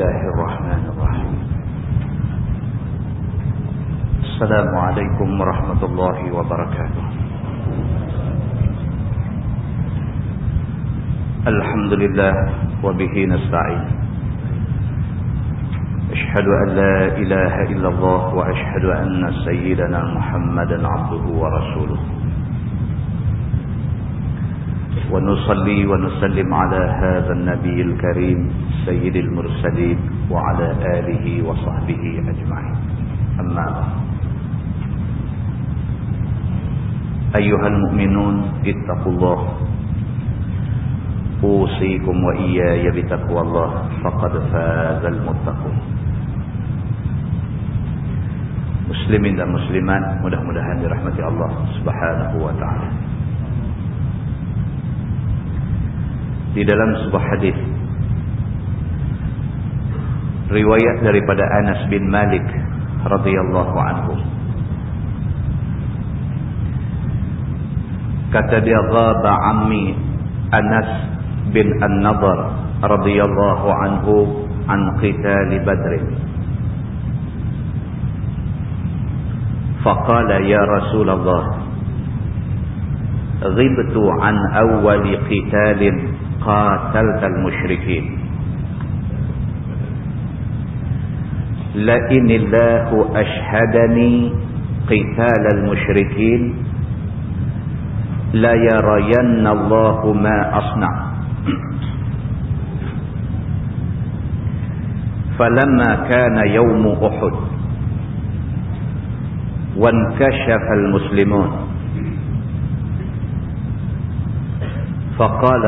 الله الرحمن الرحيم. السلام عليكم ورحمة الله وبركاته. الحمد لله وبه نستعين. أشهد أن لا إله إلا الله وأشهد أن سيدنا محمدا عبده ورسوله. ونصلي ونسلم على هذا النبي الكريم سيد المرسلين وعلى آله وصحبه أجمعين. أما أيها المؤمنون اتقوا الله. أوصيكم وإياي بتقوى الله. فقد فاز المتقون. Muslimin dan muslimat mudah-mudahan Subhanahu wa taala. Di dalam sebuah hadis riwayat daripada Anas bin Malik radhiyallahu anhu kata dia ghaba ammi Anas bin An-Nadhr radhiyallahu anhu an qital Badr فقال يا رسول الله غبت عن أول قتال قاتلت المشركين. لئن الله أشهدني قتال المشركين لا يرين الله ما أصنع. فلما كان يوم أحد وانكشف المسلمون فقال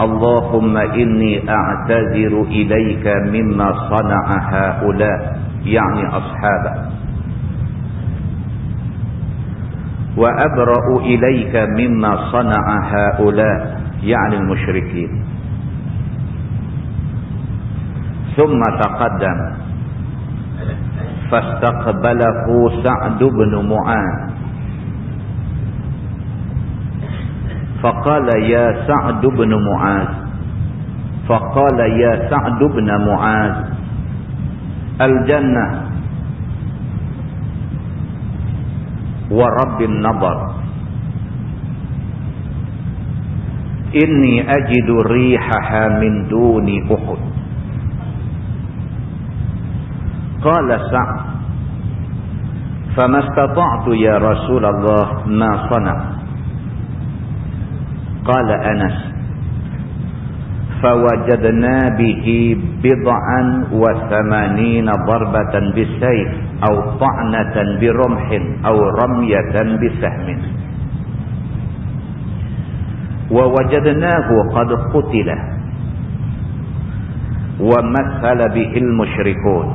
اللهم إني أعتذر إليك مما صنع هؤلاء يعني أصحابه وأبرأ إليك مما صنع هؤلاء يعني المشركين. ثم تقدم. فاستقبله سعد بن معاذ. فقال يا سعد بن معاذ. فقال يا سعد بن معاذ. الجنة ورب النظر. إني أجد ريحها من دون أحد. قال سعد فما استطعت يا رسول الله ما صنع قال أنس فوجدنا به بضعا وثمانين ضربة بالسيف أو طعنة برمح أو رمية بسهم. ووجدناه قد قتل ومثل به المشركون.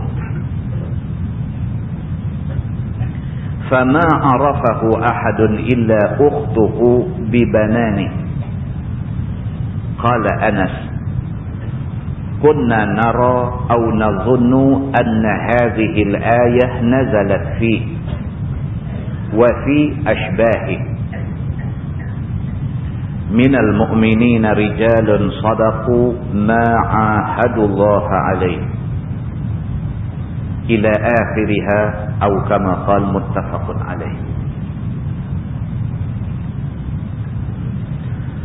فما عرفه أحد إلا أخته ببنانه. قال أنس كنا نرى أو نظن أن هذه الآية نزلت فيه وفي أشباهه. من المؤمنين رجال صدقوا ما عاهدوا الله عليه. إلى آخرها أو كما قال متفق عليه.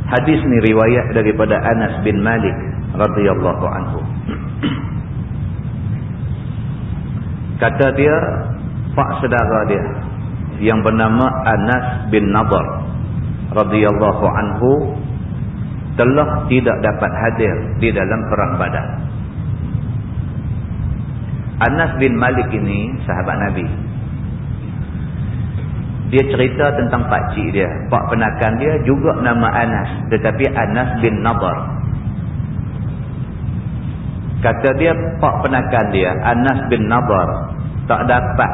Hadis ni riwayat daripada Anas bin Malik radhiyallahu anhu. Kata dia pak saudara dia yang bernama Anas bin Nadhr radhiyallahu anhu telah tidak dapat hadir di dalam perang Badar. Anas bin Malik ini sahabat Nabi dia cerita tentang pakcik dia. Pak penakan dia juga nama Anas. Tetapi Anas bin Nadar. Kata dia, pak penakan dia, Anas bin Nadar. Tak dapat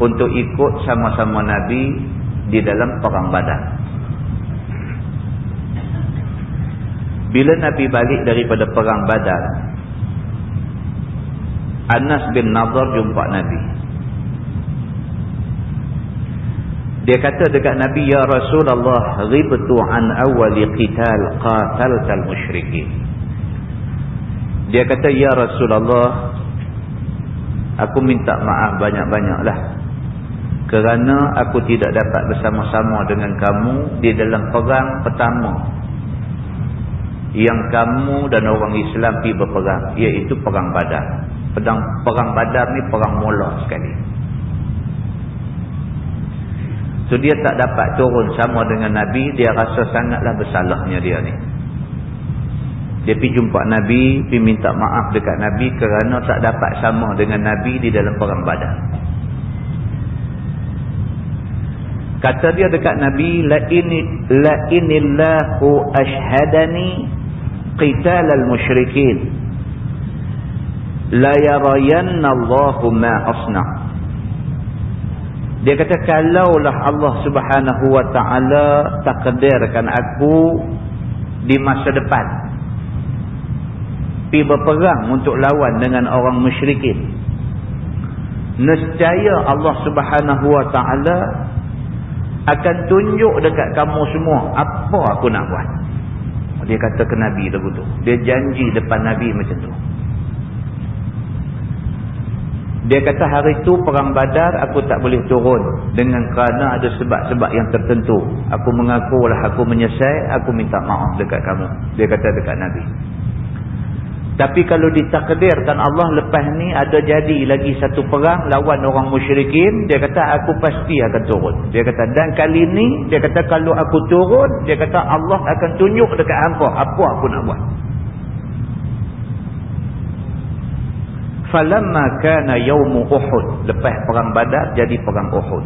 untuk ikut sama-sama Nabi di dalam perang badan. Bila Nabi balik daripada perang badan, Anas bin Nadar jumpa Nabi. Dia kata dekat Nabi ya Rasulullah ghibtu an awwali qital qataltal musyrikin. Dia kata, Ya Rasulullah, aku minta maaf banyak-banyaklah. Kerana aku tidak dapat bersama-sama dengan kamu di dalam perang pertama. Yang kamu dan orang Islam pergi berperang. Iaitu perang badar. Perang, perang badar ni perang mula sekali. So dia tak dapat turun sama dengan Nabi. Dia rasa sangatlah bersalahnya dia ni. Dia pergi jumpa Nabi, pergi minta maaf dekat Nabi kerana tak dapat sama dengan Nabi di dalam perang badar. Kata dia dekat Nabi, la ini la ashhadani qital al-musyrikin. La yarayanna Allahu ma asna'. Dia kata kalaulah Allah Subhanahu wa taala takdirkan aku di masa depan pergi berperang untuk lawan dengan orang musyrikin. Nescaya Allah subhanahu wa ta'ala akan tunjuk dekat kamu semua apa aku nak buat. Dia kata ke Nabi tu. Dia janji depan Nabi macam tu. Dia kata hari tu perang badar aku tak boleh turun. Dengan kerana ada sebab-sebab yang tertentu. Aku mengaku lah aku menyesal. Aku minta maaf dekat kamu. Dia kata dekat Nabi. Tapi kalau ditakdirkan Allah lepas ni ada jadi lagi satu perang lawan orang musyrikin, dia kata aku pasti akan turun. Dia kata dan kali ni dia kata kalau aku turun, dia kata Allah akan tunjuk dekat hangpa apa aku nak buat. Falamma kana yaum Uhud, lepas perang Badar jadi perang Uhud.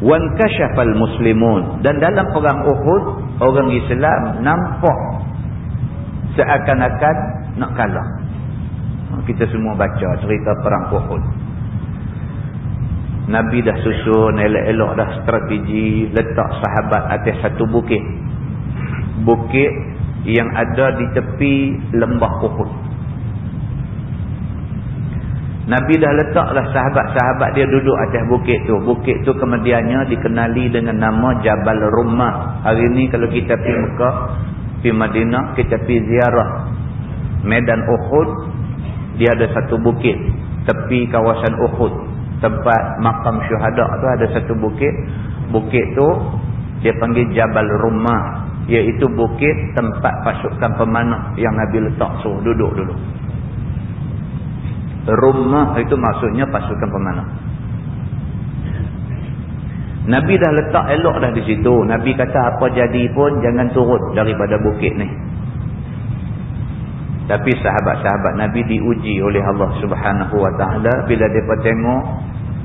Wan kashafal muslimun dan dalam perang Uhud orang Islam nampak seakan-akan nak kalah. Kita semua baca cerita perang Uhud. Nabi dah susun elok-elok dah strategi letak sahabat atas satu bukit. Bukit yang ada di tepi lembah Uhud. Nabi dah letaklah sahabat-sahabat dia duduk atas bukit tu. Bukit tu kemudiannya dikenali dengan nama Jabal Rumah. Hari ni kalau kita pergi Mekah, pergi Madinah, kita pergi ziarah Medan Uhud. Dia ada satu bukit tepi kawasan Uhud. Tempat makam syuhada tu ada satu bukit. Bukit tu dia panggil Jabal Rumah. Iaitu bukit tempat pasukan pemanah yang Nabi letak suruh duduk dulu. Rumah itu maksudnya pasukan pemanah. Nabi dah letak elok dah di situ. Nabi kata apa jadi pun jangan turun daripada bukit ni. Tapi sahabat-sahabat Nabi diuji oleh Allah subhanahu wa ta'ala. Bila mereka tengok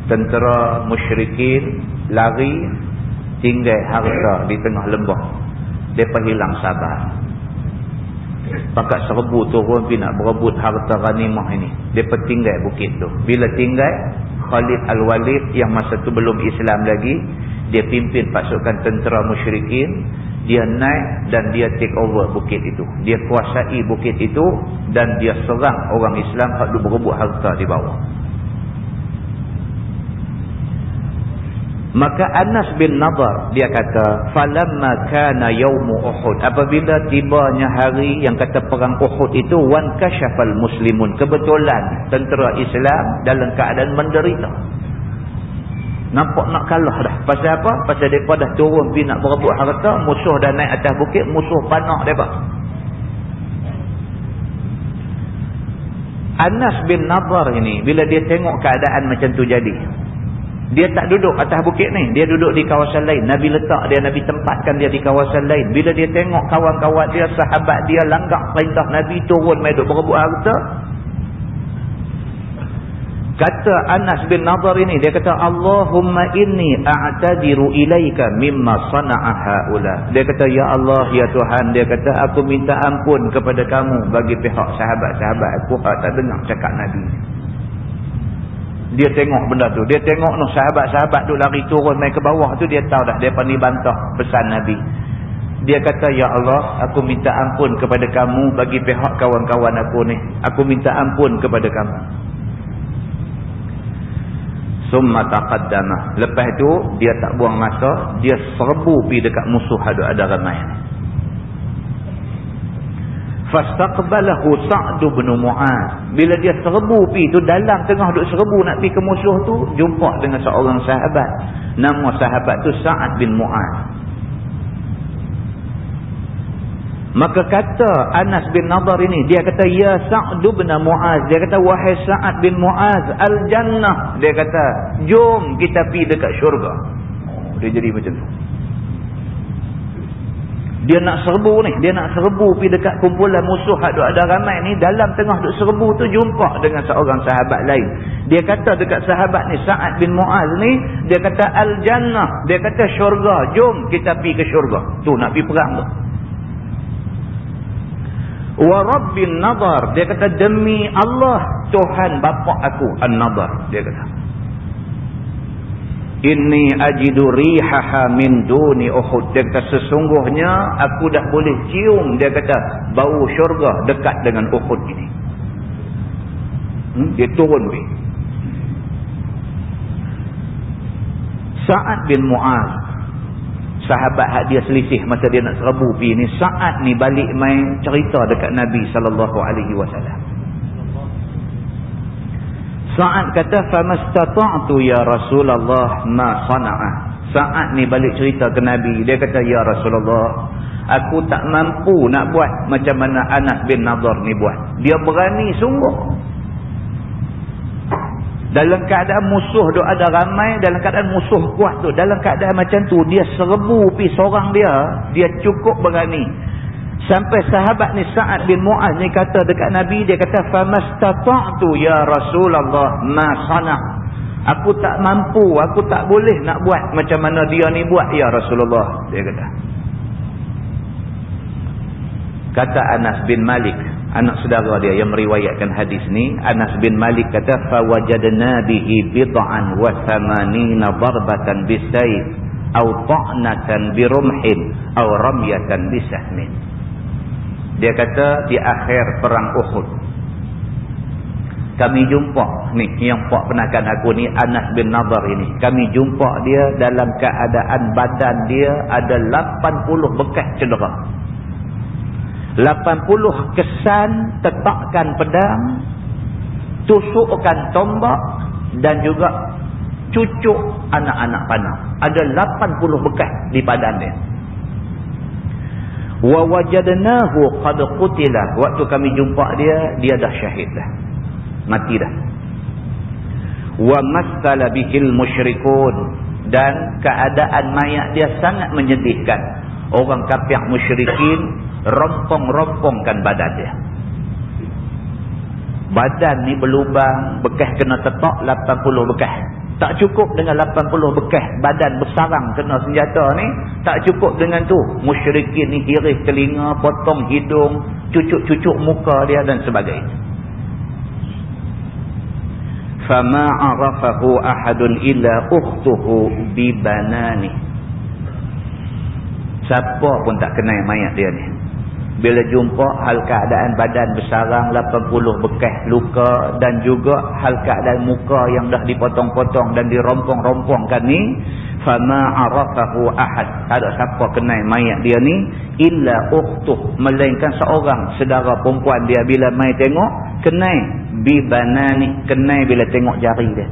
tentera musyrikin lari tinggal harta di tengah lembah. Mereka hilang sabar. Pakat serbu turun pergi nak berebut harta ghanimah ini. Dia tinggal bukit tu. Bila tinggal, Khalid Al-Walid yang masa tu belum Islam lagi, dia pimpin pasukan tentera musyrikin, dia naik dan dia take over bukit itu. Dia kuasai bukit itu dan dia serang orang Islam yang berebut harta di bawah. Maka Anas bin Nadar dia kata, "Falamma kana yaumu Uhud." Apabila tibanya hari yang kata perang Uhud itu wan kasyafal muslimun, kebetulan tentera Islam dalam keadaan menderita. Nampak nak kalah dah. Pasal apa? Pasal depa dah turun pergi nak berebut harta, musuh dah naik atas bukit, musuh panak depa. Anas bin Nadar ini bila dia tengok keadaan macam tu jadi, dia tak duduk atas bukit ni. Dia duduk di kawasan lain. Nabi letak dia, Nabi tempatkan dia di kawasan lain. Bila dia tengok kawan-kawan dia, sahabat dia langgar perintah Nabi turun duduk berebut harta. Kata Anas bin Nadar ini, dia kata, Allahumma inni a'tadiru ilaika mimma sana'a ha'ula. Dia kata, Ya Allah, Ya Tuhan, dia kata, aku minta ampun kepada kamu bagi pihak sahabat-sahabat aku. Tak dengar cakap Nabi dia tengok benda tu. Dia tengok no sahabat-sahabat tu lari turun main ke bawah tu dia tahu dah dia pandai bantah pesan Nabi. Dia kata ya Allah, aku minta ampun kepada kamu bagi pihak kawan-kawan aku ni. Aku minta ampun kepada kamu. Summa taqaddama. Lepas tu dia tak buang masa, dia serbu pi dekat musuh ada ramai ni. Fastaqbalahu Sa'd bin Mu'az bila dia serbu pi tu dalam tengah duk serbu nak pi ke musuh tu jumpa dengan seorang sahabat. Nama sahabat tu Sa'ad bin Mu'az maka kata Anas bin Nadar ini dia kata ya Sa'd bin Mu'az dia kata wahai Sa'ad bin Mu'az al-jannah. Dia kata jom kita pi dekat syurga. Dia jadi macam tu dia nak serbu ni dia nak serbu pergi dekat kumpulan musuh ada ada ramai ni dalam tengah duk serbu tu jumpa dengan seorang sahabat lain. Dia kata dekat sahabat ni Sa'ad bin Mu'az ni dia kata Al-Jannah. Dia kata syurga jom kita pergi ke syurga. Tu nak pergi perang tu. Wa rabbin nadar dia kata demi Allah Tuhan bapa aku an-nadar dia kata Inni ajidu rihaha min duni Uhud. Dia kata sesungguhnya aku dah boleh cium dia kata bau syurga dekat dengan Uhud ini. Hmm? Dia turun pergi. Sa'ad bin Mu'az. Sahabat dia selisih masa dia nak serbu pergi ni. Sa'ad ni balik main cerita dekat Nabi SAW. Sa'ad kata famastata'tu ya Rasulullah ma sana'a. Sa'ad ni balik cerita ke Nabi, dia kata ya Rasulullah, aku tak mampu nak buat macam mana Anas bin Nadhr ni buat. Dia berani sungguh. Dalam keadaan musuh tu ada ramai, dalam keadaan musuh kuat tu, dalam keadaan macam tu dia serbu pi seorang dia, dia cukup berani. Sampai sahabat ni Sa'ad bin Mu'az ni kata dekat Nabi, dia kata, فَمَسْتَطَعْتُ ya Rasulullah ma sana. Aku tak mampu, aku tak boleh nak buat macam mana dia ni buat, ya Rasulullah. Dia kata. Kata Anas bin Malik, anak saudara dia yang meriwayatkan hadis ni, Anas bin Malik kata, فَوَجَدْنَا بِهِ بِضَعًا وَثَمَانِينَ ضَرْبَةً بِسَيْفٍ أَوْ طَعْنَةً بِرُمْحٍ أَوْ رَمْيَةً بِسَهْمٍ dia kata di akhir perang Uhud. Kami jumpa ni yang pak penakan aku ni Anas bin Nadar ini. Kami jumpa dia dalam keadaan badan dia ada 80 bekas cedera. 80 kesan tetakkan pedang, tusukkan tombak dan juga cucuk anak-anak panah. Ada 80 bekas di badan dia wa wajadnahu qad qutila. Waktu kami jumpa dia dia dah syahid dah. Mati dah. Wa masala bihil musyrikun. Dan keadaan mayat dia sangat menyedihkan. Orang kafir musyrikin rompong-rompongkan badan dia. Badan ni berlubang bekas kena tetak 80 bekas tak cukup dengan 80 bekas badan bersarang kena senjata ni. Tak cukup dengan tu. Musyrikin ni hirih telinga, potong hidung, cucuk-cucuk muka dia dan sebagainya. فَمَا عَرَفَهُ أَحَدٌ إِلَّا أُخْتُهُ بِبَنَانِ Siapa pun tak kenal mayat dia ni bila jumpa hal keadaan badan bersarang 80 bekas luka dan juga hal keadaan muka yang dah dipotong-potong dan dirompong-rompongkan ni fama arafahu ahad. Ada siapa kenal mayat dia ni? Illa ukhtuh. Melainkan seorang saudara perempuan dia bila mai tengok kenal bi banani. Kenal bila tengok jari dia.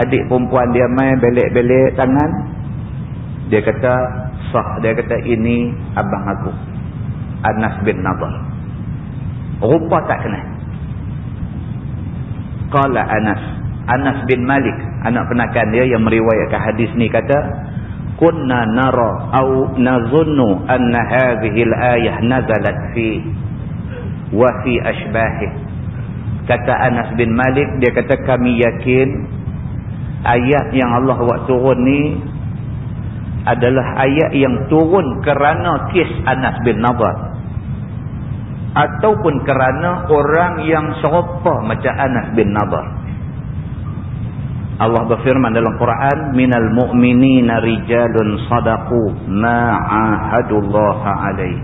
Adik perempuan dia mai belek-belek tangan. Dia kata sah dia kata ini abang aku Anas bin Nadal rupa tak kenal. Qala Anas Anas bin Malik anak penakan dia yang meriwayatkan hadis ni kata kunna nara au nazunnu anna hadhihi al-ayah nazalat fi wa fi ashbahih kata Anas bin Malik dia kata kami yakin ayat yang Allah buat turun ni adalah ayat yang turun kerana kes Anas bin Nadar ataupun kerana orang yang serupa macam Anas bin Nadar Allah berfirman dalam Quran minal mu'minina rijalun sadaqu ma'ahadullaha alaih.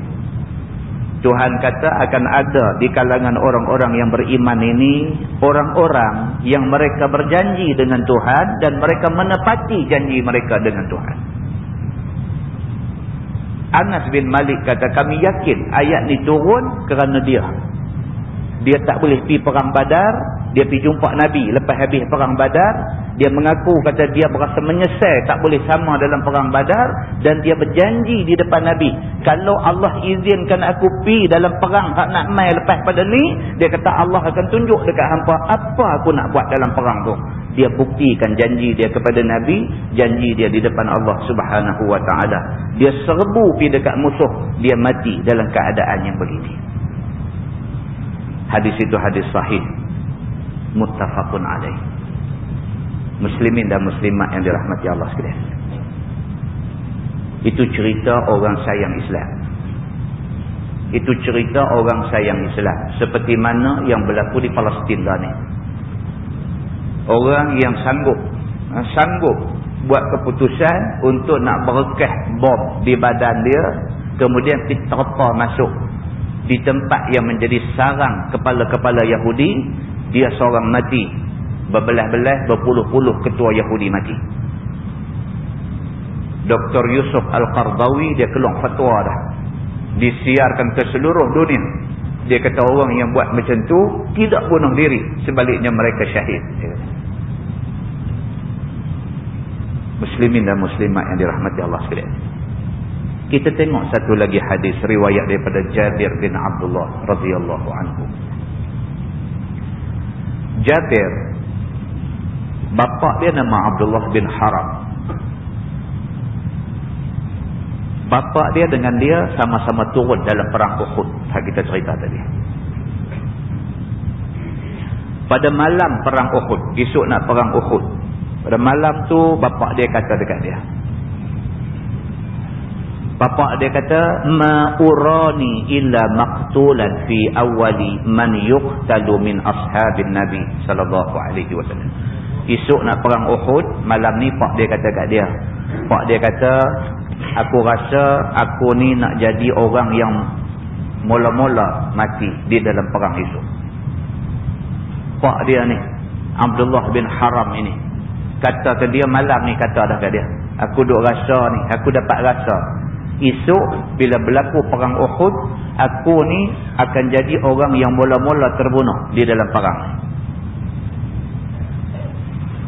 Tuhan kata akan ada di kalangan orang-orang yang beriman ini orang-orang yang mereka berjanji dengan Tuhan dan mereka menepati janji mereka dengan Tuhan Anas bin Malik kata kami yakin ayat ni turun kerana dia. Dia tak boleh pergi perang badar. Dia pergi jumpa Nabi lepas habis perang badar. Dia mengaku kata dia berasa menyesal tak boleh sama dalam perang badar. Dan dia berjanji di depan Nabi. Kalau Allah izinkan aku pergi dalam perang hak nak mai lepas pada ni. Dia kata Allah akan tunjuk dekat hampa apa aku nak buat dalam perang tu dia buktikan janji dia kepada Nabi, janji dia di depan Allah subhanahu wa ta'ala. Dia serbu pergi dekat musuh, dia mati dalam keadaan yang begini. Hadis itu hadis sahih. Muttafaqun alaih. Muslimin dan muslimat yang dirahmati Allah sekalian. Itu cerita orang sayang Islam. Itu cerita orang sayang Islam. Seperti mana yang berlaku di Palestin lah ni orang yang sanggup ha, sanggup buat keputusan untuk nak berekah bom di badan dia kemudian terpa masuk di tempat yang menjadi sarang kepala-kepala Yahudi dia seorang mati berbelah-belah berpuluh-puluh ketua Yahudi mati Dr. Yusuf Al-Qardawi dia keluar fatwa dah disiarkan ke seluruh dunia dia kata orang yang buat macam tu tidak bunuh diri sebaliknya mereka syahid muslimin dan muslimat yang dirahmati Allah sekalian. Kita tengok satu lagi hadis riwayat daripada Jabir bin Abdullah radhiyallahu anhu. Jabir bapa dia nama Abdullah bin Haram. Bapa dia dengan dia sama-sama turun dalam perang Uhud. Hak kita cerita tadi. Pada malam perang Uhud, esok nak perang Uhud, pada malam tu bapak dia kata dekat dia. Bapak dia kata ma urani illa maqtulan fi awwali man yuqtalu min ashabin nabi sallallahu alaihi wasallam. Esok nak perang Uhud, malam ni pak dia kata kat dia. Pak dia kata aku rasa aku ni nak jadi orang yang mula-mula mati di dalam perang esok. Pak dia ni Abdullah bin Haram ini kata ke dia malam ni kata dah ke dia aku duk rasa ni aku dapat rasa esok bila berlaku perang Uhud aku ni akan jadi orang yang mula-mula terbunuh di dalam perang.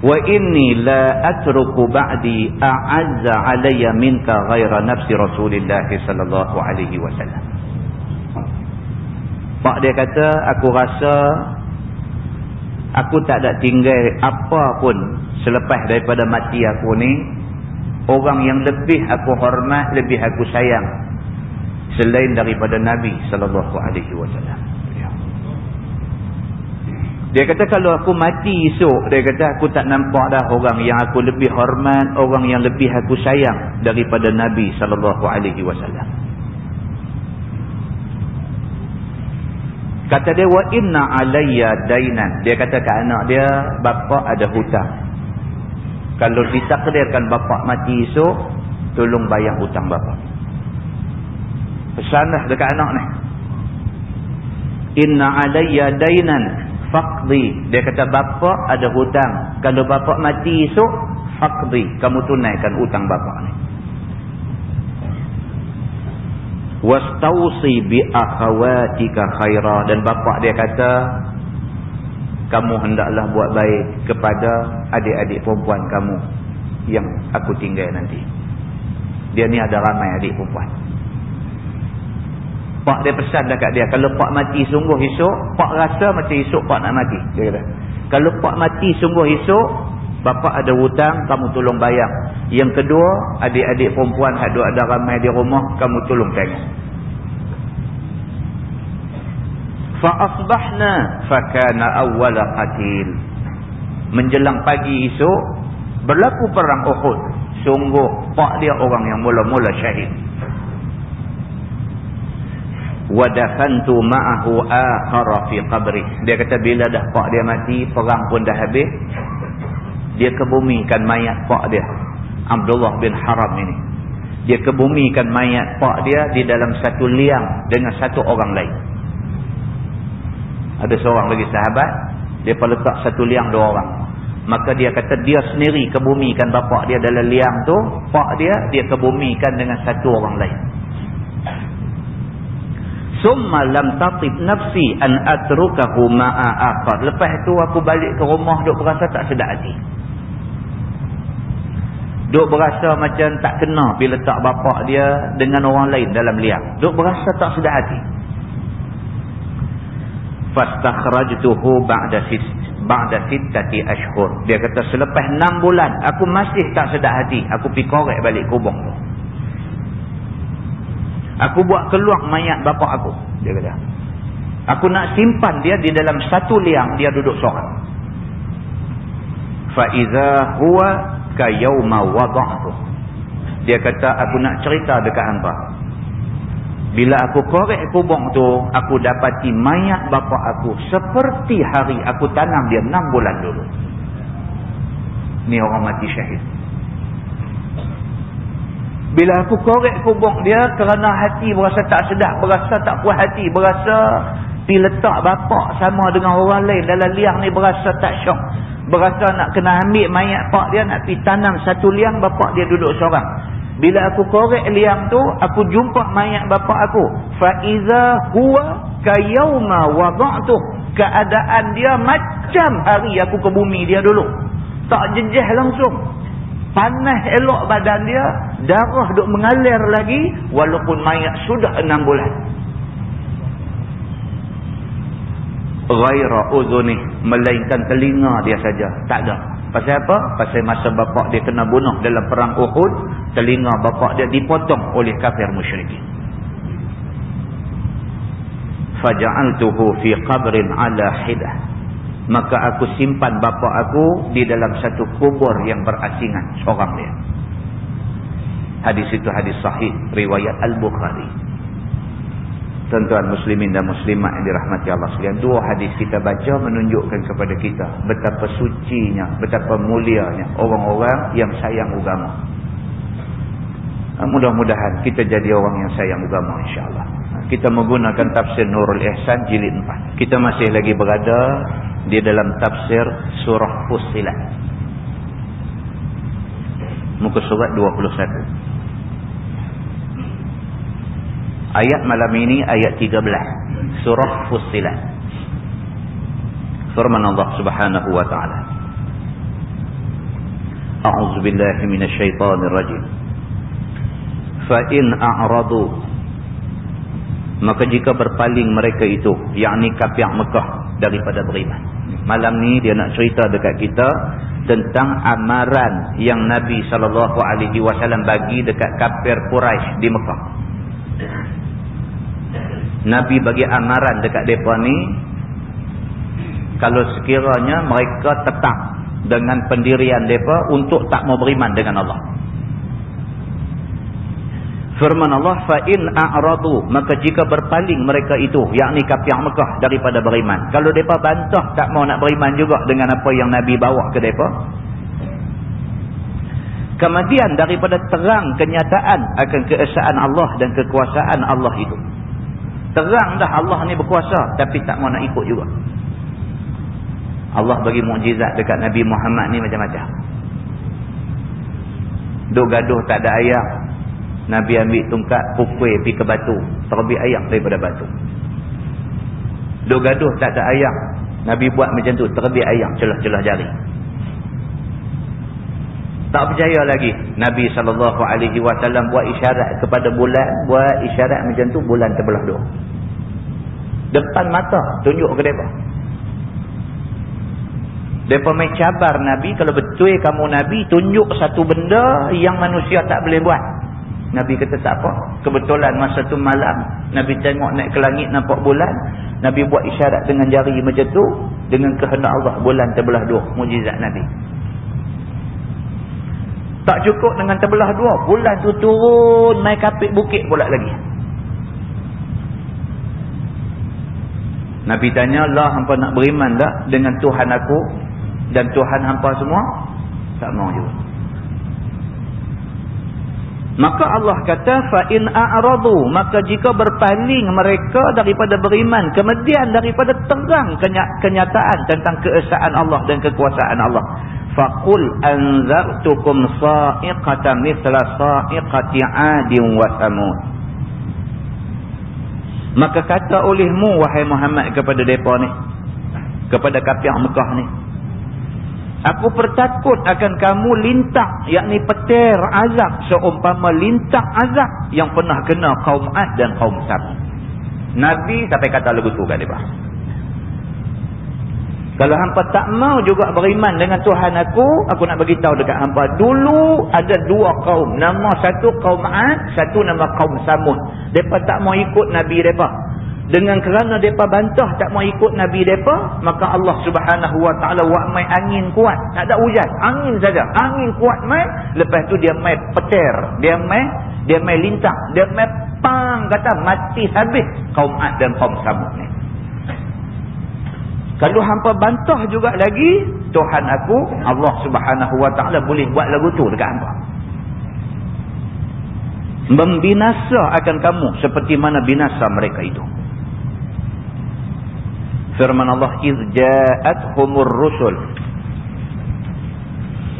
Wa inni la atruku ba'di a'azza alayya minka ghaira nafsi rasulillah sallallahu alaihi wasallam. Pak dia kata aku rasa aku tak ada tinggal apa pun selepas daripada mati aku ni orang yang lebih aku hormat lebih aku sayang. Selain daripada Nabi sallallahu alaihi wasallam. Dia kata kalau aku mati esok dia kata aku tak nampak dah orang yang aku lebih hormat orang yang lebih aku sayang daripada Nabi sallallahu alaihi wasallam. Kata dia wa inna alayya dainan. Dia kata ke anak dia bapa ada hutang kalau ditakdirkan bapa mati esok, tolong bayar hutang bapa. Pesanlah dekat anak ni. Inna alayya dainan faqdi. Dia kata bapa ada hutang. Kalau bapa mati esok, faqdi. Kamu tunaikan hutang bapa ni. Wastausi bi akhawatika khaira dan bapa dia kata kamu hendaklah buat baik kepada adik-adik perempuan kamu yang aku tinggal nanti. Dia ni ada ramai adik perempuan. Pak dia pesan dekat dia, kalau pak mati sungguh esok, pak rasa macam esok pak nak mati. Dia kata. Kalau pak mati sungguh esok, bapa ada hutang, kamu tolong bayar. Yang kedua, adik-adik perempuan ada ramai di rumah, kamu tolong tengok. Fa asbahna fa'kana awwala qatil. Menjelang pagi esok, berlaku perang Uhud. Sungguh, pak dia orang yang mula-mula syahid. Wadafantu ma'ahu akhara fi qabri. Dia kata, bila dah pak dia mati, perang pun dah habis. Dia kebumikan mayat pak dia. Abdullah bin Haram ini. Dia kebumikan mayat pak dia di dalam satu liang dengan satu orang lain ada seorang lagi sahabat dia pun letak satu liang dua orang. Maka dia kata dia sendiri kebumikan bapa dia dalam liang tu pak dia dia kebumikan dengan satu orang lain. Summa lam tatib nafsi an atrukahu ma'a akhar. Lepas tu aku balik ke rumah duk berasa tak sedap hati. Duk berasa macam tak kena bila letak bapak dia dengan orang lain dalam liang. Duk berasa tak sedap hati fastakhrajtuhu ba'da sit ba'da sittati ashhur dia kata selepas 6 bulan aku masih tak sedap hati aku pergi korek balik kubur tu Aku buat keluar mayat bapa aku. Dia kata. Aku nak simpan dia di dalam satu liang. Dia duduk seorang. Fa'iza huwa kayawma wada'atu. Dia kata aku nak cerita dekat hamba. Bila aku korek kubur tu. Aku dapati mayat bapa aku. Seperti hari aku tanam dia enam bulan dulu. Ni orang mati syahid. Bila aku korek kubur dia kerana hati berasa tak sedap, berasa tak puas hati, berasa diletak bapak sama dengan orang lain dalam liang ni berasa tak syok. Berasa nak kena ambil mayat pak dia nak pergi tanam satu liang bapak dia duduk seorang. Bila aku korek liang tu, aku jumpa mayat bapak aku. Faiza huwa kayawma wada'tu. Keadaan dia macam hari aku ke bumi dia dulu. Tak jejah langsung panas elok badan dia darah duk mengalir lagi walaupun mayat sudah enam bulan ghaira uzunih melainkan telinga dia saja tak ada pasal apa? pasal masa bapak dia kena bunuh dalam perang Uhud telinga bapak dia dipotong oleh kafir musyrikin. Faja'altuhu fi qabrin ala hidah. Maka aku simpan bapa aku di dalam satu kubur yang berasingan seorang dia. Hadis itu hadis sahih riwayat Al-Bukhari tuan-tuan muslimin dan muslimat yang dirahmati Allah sekalian dua hadis kita baca menunjukkan kepada kita betapa sucinya betapa mulianya orang-orang yang sayang agama mudah-mudahan kita jadi orang yang sayang agama insyaAllah kita menggunakan tafsir Nurul Ihsan jilid 4 kita masih lagi berada di dalam tafsir surah Fussilat. Muka surat 21. Ayat malam ini ayat 13. Surah Fussilat. Firman Allah Subhanahu wa taala. A'udzu billahi minasyaitonir rajim. Fa in a'radu maka jika berpaling mereka itu yakni kafir Mekah daripada beriman malam ni dia nak cerita dekat kita tentang amaran yang Nabi SAW bagi dekat kafir Quraisy di Mekah. Nabi bagi amaran dekat mereka ni kalau sekiranya mereka tetap dengan pendirian mereka untuk tak mau beriman dengan Allah. Firman Allah fa in a'radu maka jika berpaling mereka itu yakni kafir Mekah daripada beriman. Kalau depa bantah tak mau nak beriman juga dengan apa yang Nabi bawa ke depa. Kemudian daripada terang kenyataan akan keesaan Allah dan kekuasaan Allah itu. Terang dah Allah ni berkuasa tapi tak mau nak ikut juga. Allah bagi mukjizat dekat Nabi Muhammad ni macam-macam. Duk gaduh tak ada ayam Nabi ambil tungkat pukul pergi ke batu. Terbit ayam daripada batu. Duk gaduh tak ada ayam. Nabi buat macam tu. Terbit ayam celah-celah jari. Tak percaya lagi. Nabi SAW buat isyarat kepada bulan. Buat isyarat macam tu bulan terbelah dua. Depan mata tunjuk ke mereka. Mereka main cabar Nabi. Kalau betul kamu Nabi tunjuk satu benda yang manusia tak boleh buat. Nabi kata tak apa. Kebetulan masa tu malam. Nabi tengok naik ke langit nampak bulan. Nabi buat isyarat dengan jari macam tu. Dengan kehendak Allah bulan terbelah dua. Mujizat Nabi. Tak cukup dengan terbelah dua. Bulan tu turun naik kapit bukit pula lagi. Nabi tanya Allah hampa nak beriman tak dengan Tuhan aku. Dan Tuhan hampa semua. Tak mau juga. Maka Allah kata fa in a'radu maka jika berpaling mereka daripada beriman kemudian daripada terang kenyataan tentang keesaan Allah dan kekuasaan Allah faqul anzartukum sa'iqatan mithla sa'iqati 'adin wa samud Maka kata olehmu wahai Muhammad kepada mereka ni. Kepada kapiah Mekah ni. Aku bertakut akan kamu lintak. Yakni petir azab. Seumpama lintak azab. Yang pernah kena kaum Ad dan kaum Sam. Nabi sampai kata lagu tu kat mereka. Kalau hampa tak mau juga beriman dengan Tuhan aku, aku nak bagi tahu dekat hampa. Dulu ada dua kaum. Nama satu kaum Ad, satu nama kaum Samud. Mereka tak mau ikut Nabi mereka. Dengan kerana mereka bantah tak mau ikut Nabi mereka, maka Allah subhanahu wa ta'ala buat main angin kuat. Tak ada hujan. Angin saja. Angin kuat main. Lepas tu dia main petir. Dia main dia main lintang. Dia main pang kata mati habis kaum Ad dan kaum Samud ni. Kalau hampa bantah juga lagi, Tuhan aku, Allah subhanahu wa ta'ala boleh buat lagu tu dekat hampa. Membinasa akan kamu seperti mana binasa mereka itu. Firman Allah, إِذْ جَاءَتْهُمُ الرُّسُلُ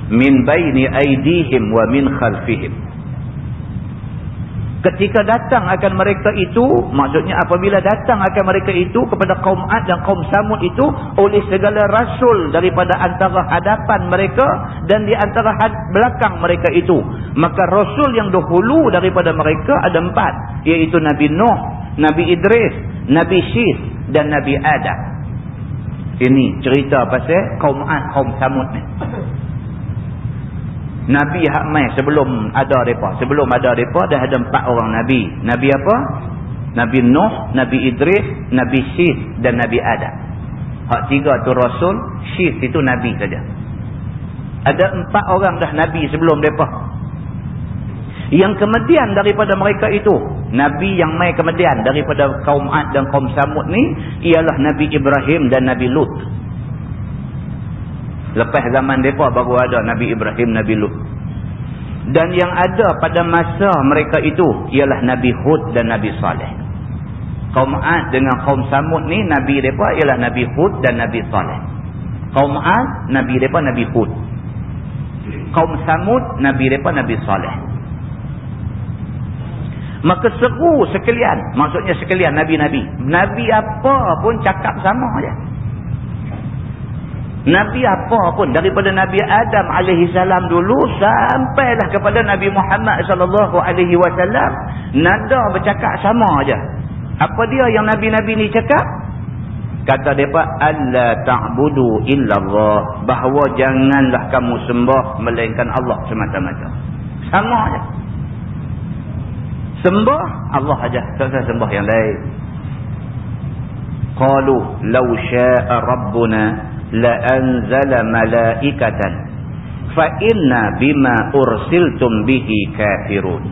مِنْ بَيْنِ أَيْدِيهِمْ وَمِنْ خَلْفِهِمْ ketika datang akan mereka itu maksudnya apabila datang akan mereka itu kepada kaum Ad dan kaum Samud itu oleh segala rasul daripada antara hadapan mereka dan di antara belakang mereka itu. Maka rasul yang dahulu daripada mereka ada empat iaitu Nabi Nuh Nabi Idris Nabi Syith dan Nabi Adam. Ini cerita pasal kaum Ad kaum Samud ni Nabi hak mai sebelum ada depa. Sebelum ada depa dah ada empat orang nabi. Nabi apa? Nabi Nuh, Nabi Idris, Nabi Syith dan Nabi Adam. Hak tiga tu rasul, Syith itu nabi saja. Ada empat orang dah nabi sebelum depa. Yang kemudian daripada mereka itu, nabi yang mai kemudian daripada kaum Ad dan kaum Samud ni ialah Nabi Ibrahim dan Nabi Lut. Lepas zaman mereka baru ada Nabi Ibrahim, Nabi Lut. Dan yang ada pada masa mereka itu ialah Nabi Hud dan Nabi Saleh. Kaum Ad dengan kaum Samud ni Nabi mereka ialah Nabi Hud dan Nabi Saleh. Kaum Ad, Nabi mereka Nabi Hud. Kaum Samud, Nabi mereka Nabi Saleh. Maka seru sekalian, maksudnya sekalian Nabi-Nabi. Nabi apa pun cakap sama je. Nabi apa pun daripada Nabi Adam alaihi salam dulu sampailah kepada Nabi Muhammad sallallahu alaihi wasallam nada bercakap sama aja. Apa dia yang nabi-nabi ni cakap? Kata depa alla ta'budu illallah bahawa janganlah kamu sembah melainkan Allah semata-mata. Sama aja. Sembah Allah aja, tak usah sembah yang lain. Qalu law syaa rabbuna la anzala malaikatan. Fa inna bima ursiltum bihi kafirun.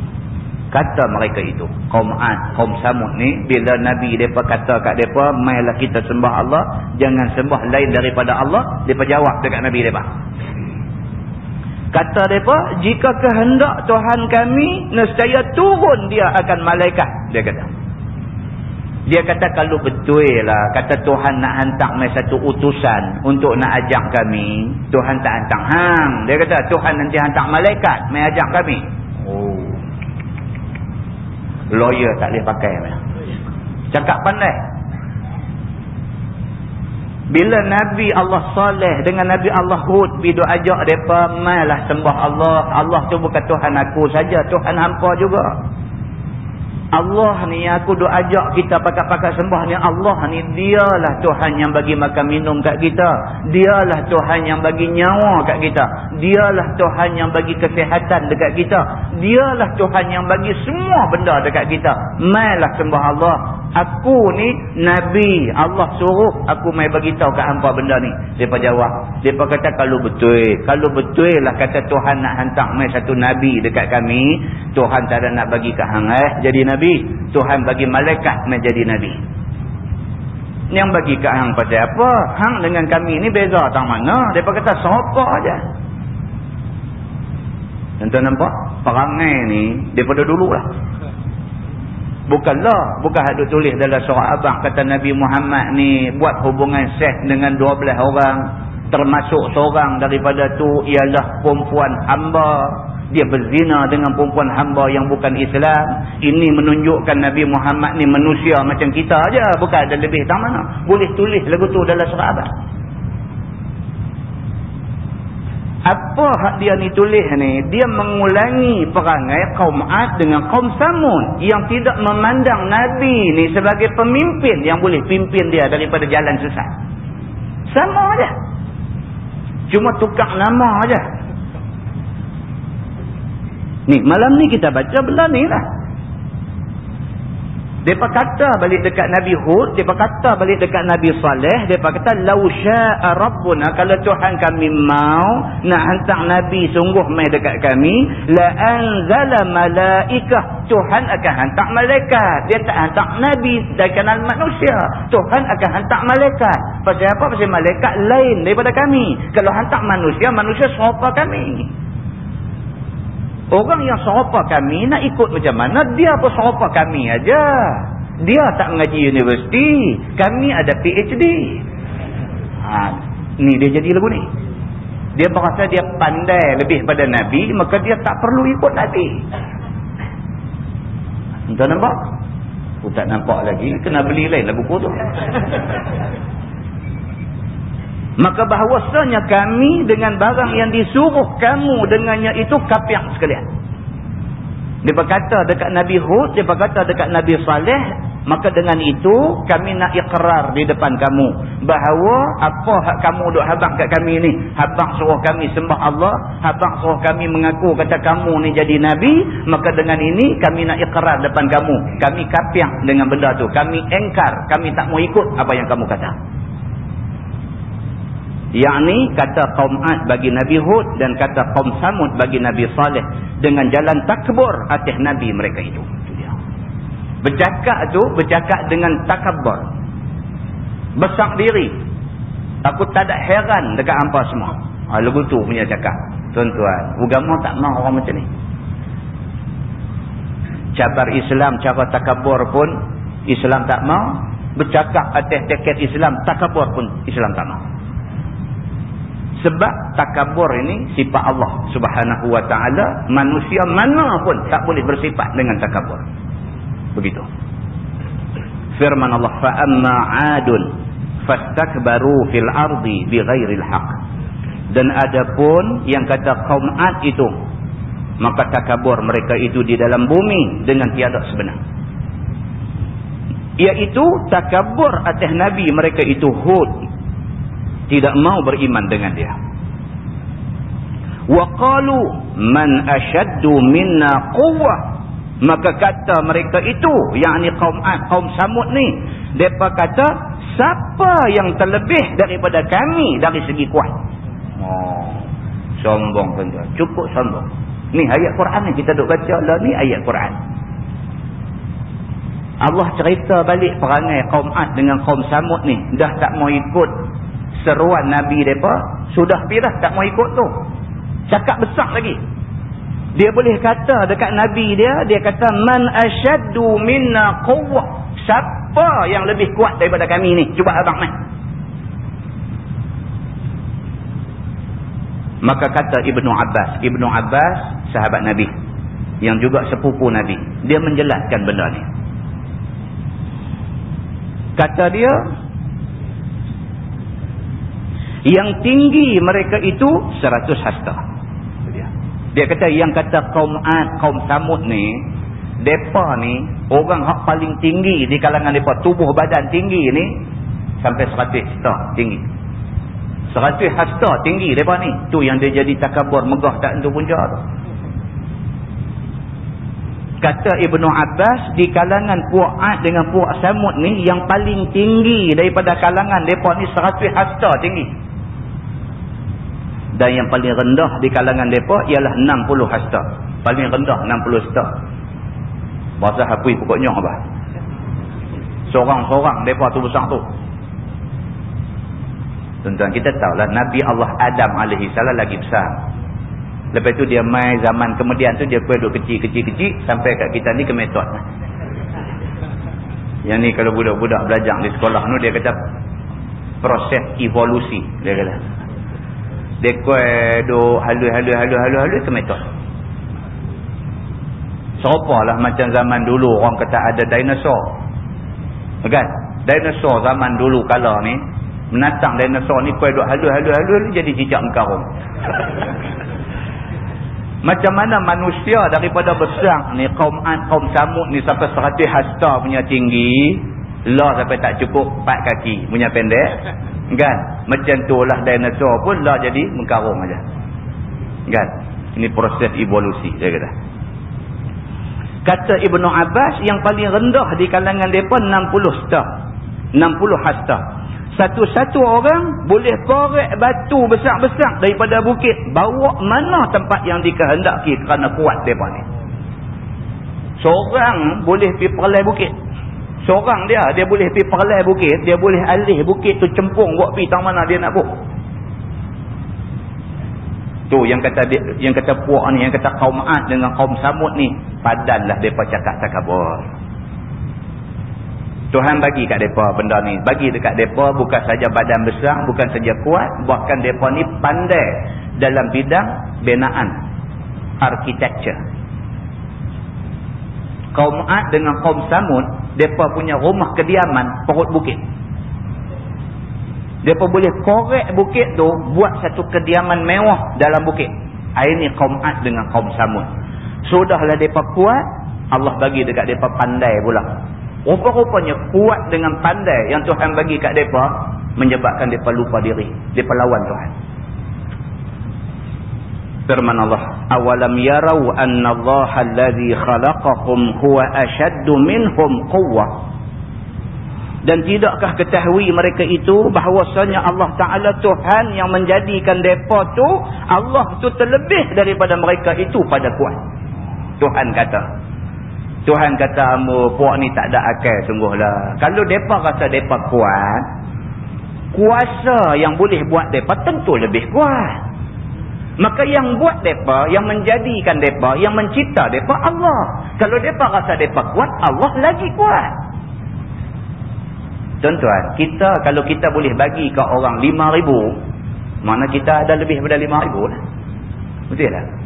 Kata mereka itu kaum Ad kaum Samud ni bila nabi depa kata kat depa mailah kita sembah Allah jangan sembah lain daripada Allah depa jawab dekat nabi depa kata depa jika kehendak Tuhan kami nescaya turun dia akan malaikat dia kata dia kata kalau betul lah. Kata Tuhan nak hantar mai satu utusan untuk nak ajak kami. Tuhan tak hantar. Hang. Dia kata Tuhan nanti hantar malaikat mai ajak kami. Oh. Lawyer tak boleh pakai. Cakap pandai. Bila Nabi Allah Saleh dengan Nabi Allah Hud bidu ajak mereka mailah sembah Allah. Allah tu bukan Tuhan aku saja. Tuhan hampa juga. Allah ni aku duk ajak kita pakai-pakai sembah ni Allah ni dialah Tuhan yang bagi makan minum kat kita. Dialah Tuhan yang bagi nyawa kat kita. Dialah Tuhan yang bagi kesihatan dekat kita. Dialah Tuhan yang bagi semua benda dekat kita. Mailah sembah Allah aku ni Nabi Allah suruh aku mai bagi tahu kat hampa benda ni mereka jawab mereka kata kalau betul kalau betul lah kata Tuhan nak hantar mai satu Nabi dekat kami Tuhan tak ada nak bagi ke hang eh jadi Nabi. Tuhan bagi malaikat menjadi Nabi. Yang bagi ke hang pasal apa? Hang dengan kami ni beza tang mana? Mereka kata siapa aja. Tuan nampak? Perangai ni daripada dulu lah. Bukanlah. Bukan ada tulis dalam surah abang kata Nabi Muhammad ni buat hubungan seks dengan 12 orang. Termasuk seorang daripada tu ialah perempuan hamba dia berzina dengan perempuan hamba yang bukan Islam ini menunjukkan Nabi Muhammad ni manusia macam kita aja bukan ada lebih tak mana boleh tulis lagu tu dalam surah abad apa hak dia ni tulis ni? Dia mengulangi perangai kaum Ad dengan kaum Samud yang tidak memandang Nabi ni sebagai pemimpin yang boleh pimpin dia daripada jalan sesat. Sama aja. Cuma tukar nama aja. Ni malam ni kita baca benda ni lah Depa kata balik dekat Nabi Hud, depa kata balik dekat Nabi Saleh, depa kata lau syaa rabbuna kalau Tuhan kami mau nak hantar nabi sungguh mai dekat kami, la anzala malaikah. Tuhan akan hantar malaikat. Dia tak hantar nabi dari kalangan manusia. Tuhan akan hantar malaikat. Pasal apa? Pasal malaikat lain daripada kami. Kalau hantar manusia, manusia serupa kami. Orang yang serupa kami nak ikut macam mana? Dia pun serupa kami aja. Dia tak mengaji universiti. Kami ada PhD. Ha, ni dia jadi lagu ni. Dia berasa dia pandai lebih pada Nabi. Maka dia tak perlu ikut Nabi. Entah nampak? Aku tak nampak lagi. Kena beli lain lah buku tu. Maka bahawasanya kami dengan barang yang disuruh kamu dengannya itu kapiak sekalian. Dia berkata dekat Nabi Hud, dia berkata dekat Nabi Saleh, maka dengan itu kami nak ikrar di depan kamu. Bahawa apa hak kamu duk habang kat kami ni. Habang suruh kami sembah Allah, habang suruh kami mengaku kata kamu ni jadi Nabi. Maka dengan ini kami nak ikrar depan kamu. Kami kapiak dengan benda tu. Kami engkar, kami tak mau ikut apa yang kamu kata yakni kata kaum Ad bagi Nabi Hud dan kata kaum Samud bagi Nabi Saleh dengan jalan takbur atas Nabi mereka itu. Bercakap tu bercakap dengan takabur. Besar diri. Aku tak ada heran dekat hampa semua. Ha, lagu tu punya cakap. Tuan-tuan, agama tak mahu orang macam ni. Cabar Islam, cara takabur pun Islam tak mahu. Bercakap atas tiket Islam, takabur pun Islam tak mahu. Sebab takabur ini sifat Allah subhanahu wa ta'ala. Manusia mana pun tak boleh bersifat dengan takabur. Begitu. Firman Allah. فَأَمَّا عَادٌ فَاسْتَكْبَرُوا فِي الْأَرْضِ بِغَيْرِ الْحَقِّ Dan ada pun yang kata kaum Ad itu. Maka takabur mereka itu di dalam bumi dengan tiada sebenar. Iaitu takabur atas Nabi mereka itu Hud tidak mau beriman dengan dia. Wa qalu man ashaddu minna quwwah. Maka kata mereka itu yakni kaum Ad kaum Samud ni depa kata siapa yang terlebih daripada kami dari segi kuat? Oh sombong tuan cukup sombong. Ni ayat Quran ni kita duk baca lah ni ayat Quran. Allah cerita balik perangai kaum Ad dengan kaum Samud ni. Dah tak mau ikut seruan Nabi mereka sudah pirah tak mau ikut tu. Cakap besar lagi. Dia boleh kata dekat Nabi dia dia kata man asyaddu minna quwwah. Siapa yang lebih kuat daripada kami ni? Cuba abang main maka kata Ibnu Abbas Ibnu Abbas sahabat Nabi yang juga sepupu Nabi dia menjelaskan benda ni. Kata dia yang tinggi mereka itu 100 hasta. Dia kata yang kata kaum Ad, kaum Samud ni, depa ni orang hak paling tinggi di kalangan depa tubuh badan tinggi ni sampai 100 hasta tinggi. 100 hasta tinggi depa ni. Tu yang dia jadi takabur megah tak tentu punca tu. Kata Ibnu Abbas di kalangan puak Ad dengan puak Samud ni yang paling tinggi daripada kalangan depa ni 100 hasta tinggi dan yang paling rendah di kalangan mereka ialah 60 hasta. Paling rendah 60 hasta. Bahasa hapui pokoknya apa seorang-seorang mereka tu besar tu. Tuan-tuan kita tahulah Nabi Allah Adam AS lagi besar. Lepas tu dia mai zaman kemudian tu dia duduk kecil-kecil-kecil sampai kat kita ni ke metod yang ni kalau budak-budak belajar di sekolah tu dia kata proses evolusi dia kata dia kuat do halu halu halu halu halu ke metode Serupalah macam zaman dulu orang kata ada dinosaur. Kan? Dinosaur zaman dulu kala ni. Menatang dinosaur ni kuih duk halu-halu-halu jadi cicak mengkarung. macam mana manusia daripada besar ni kaum Ad, kaum Samud ni sampai 100 hasta punya tinggi. Lah sampai tak cukup 4 kaki punya pendek. Kan? Macam tu lah dinosaur pun lah jadi mengkarung aja. Kan? Ini proses evolusi saya kata. Kata Ibnu Abbas yang paling rendah di kalangan mereka 60 star. 60 hasta. Satu-satu orang boleh korek batu besar-besar daripada bukit. Bawa mana tempat yang dikehendaki kerana kuat mereka ni. Seorang boleh pergi perlai bukit. Seorang dia, dia boleh pergi perlai bukit. Dia boleh alih bukit tu cempung buat pergi tak mana dia nak buat. Tu yang kata dia, yang kata puak ni, yang kata kaum Ad dengan kaum Samud ni, padanlah depa cakap takabur. Tuhan bagi kat depa benda ni. Bagi dekat depa bukan saja badan besar, bukan saja kuat, bahkan depa ni pandai dalam bidang binaan architecture. Kaum Ad dengan kaum Samud, depa punya rumah kediaman perut bukit. Mereka boleh korek bukit tu buat satu kediaman mewah dalam bukit. Ini kaum Ad dengan kaum Samud. Sudahlah mereka kuat, Allah bagi dekat mereka pandai pula. Rupa-rupanya kuat dengan pandai yang Tuhan bagi kat mereka menyebabkan mereka lupa diri. Mereka lawan Tuhan. Firman Allah. Awalam yarau Allah alladhi khalaqahum huwa ashaddu minhum quwwah? Dan tidakkah ketahui mereka itu bahawasanya Allah Ta'ala Tuhan yang menjadikan mereka tu Allah tu terlebih daripada mereka itu pada kuat Tuhan kata Tuhan kata puak ni tak ada akal sungguhlah. Kalau mereka rasa mereka kuat kuasa yang boleh buat mereka tentu lebih kuat maka yang buat mereka yang menjadikan mereka yang mencipta mereka Allah kalau mereka rasa mereka kuat Allah lagi kuat Tuan-tuan, kita kalau kita boleh bagi ke orang lima ribu, mana kita ada lebih daripada lima ribu lah. Betul tak?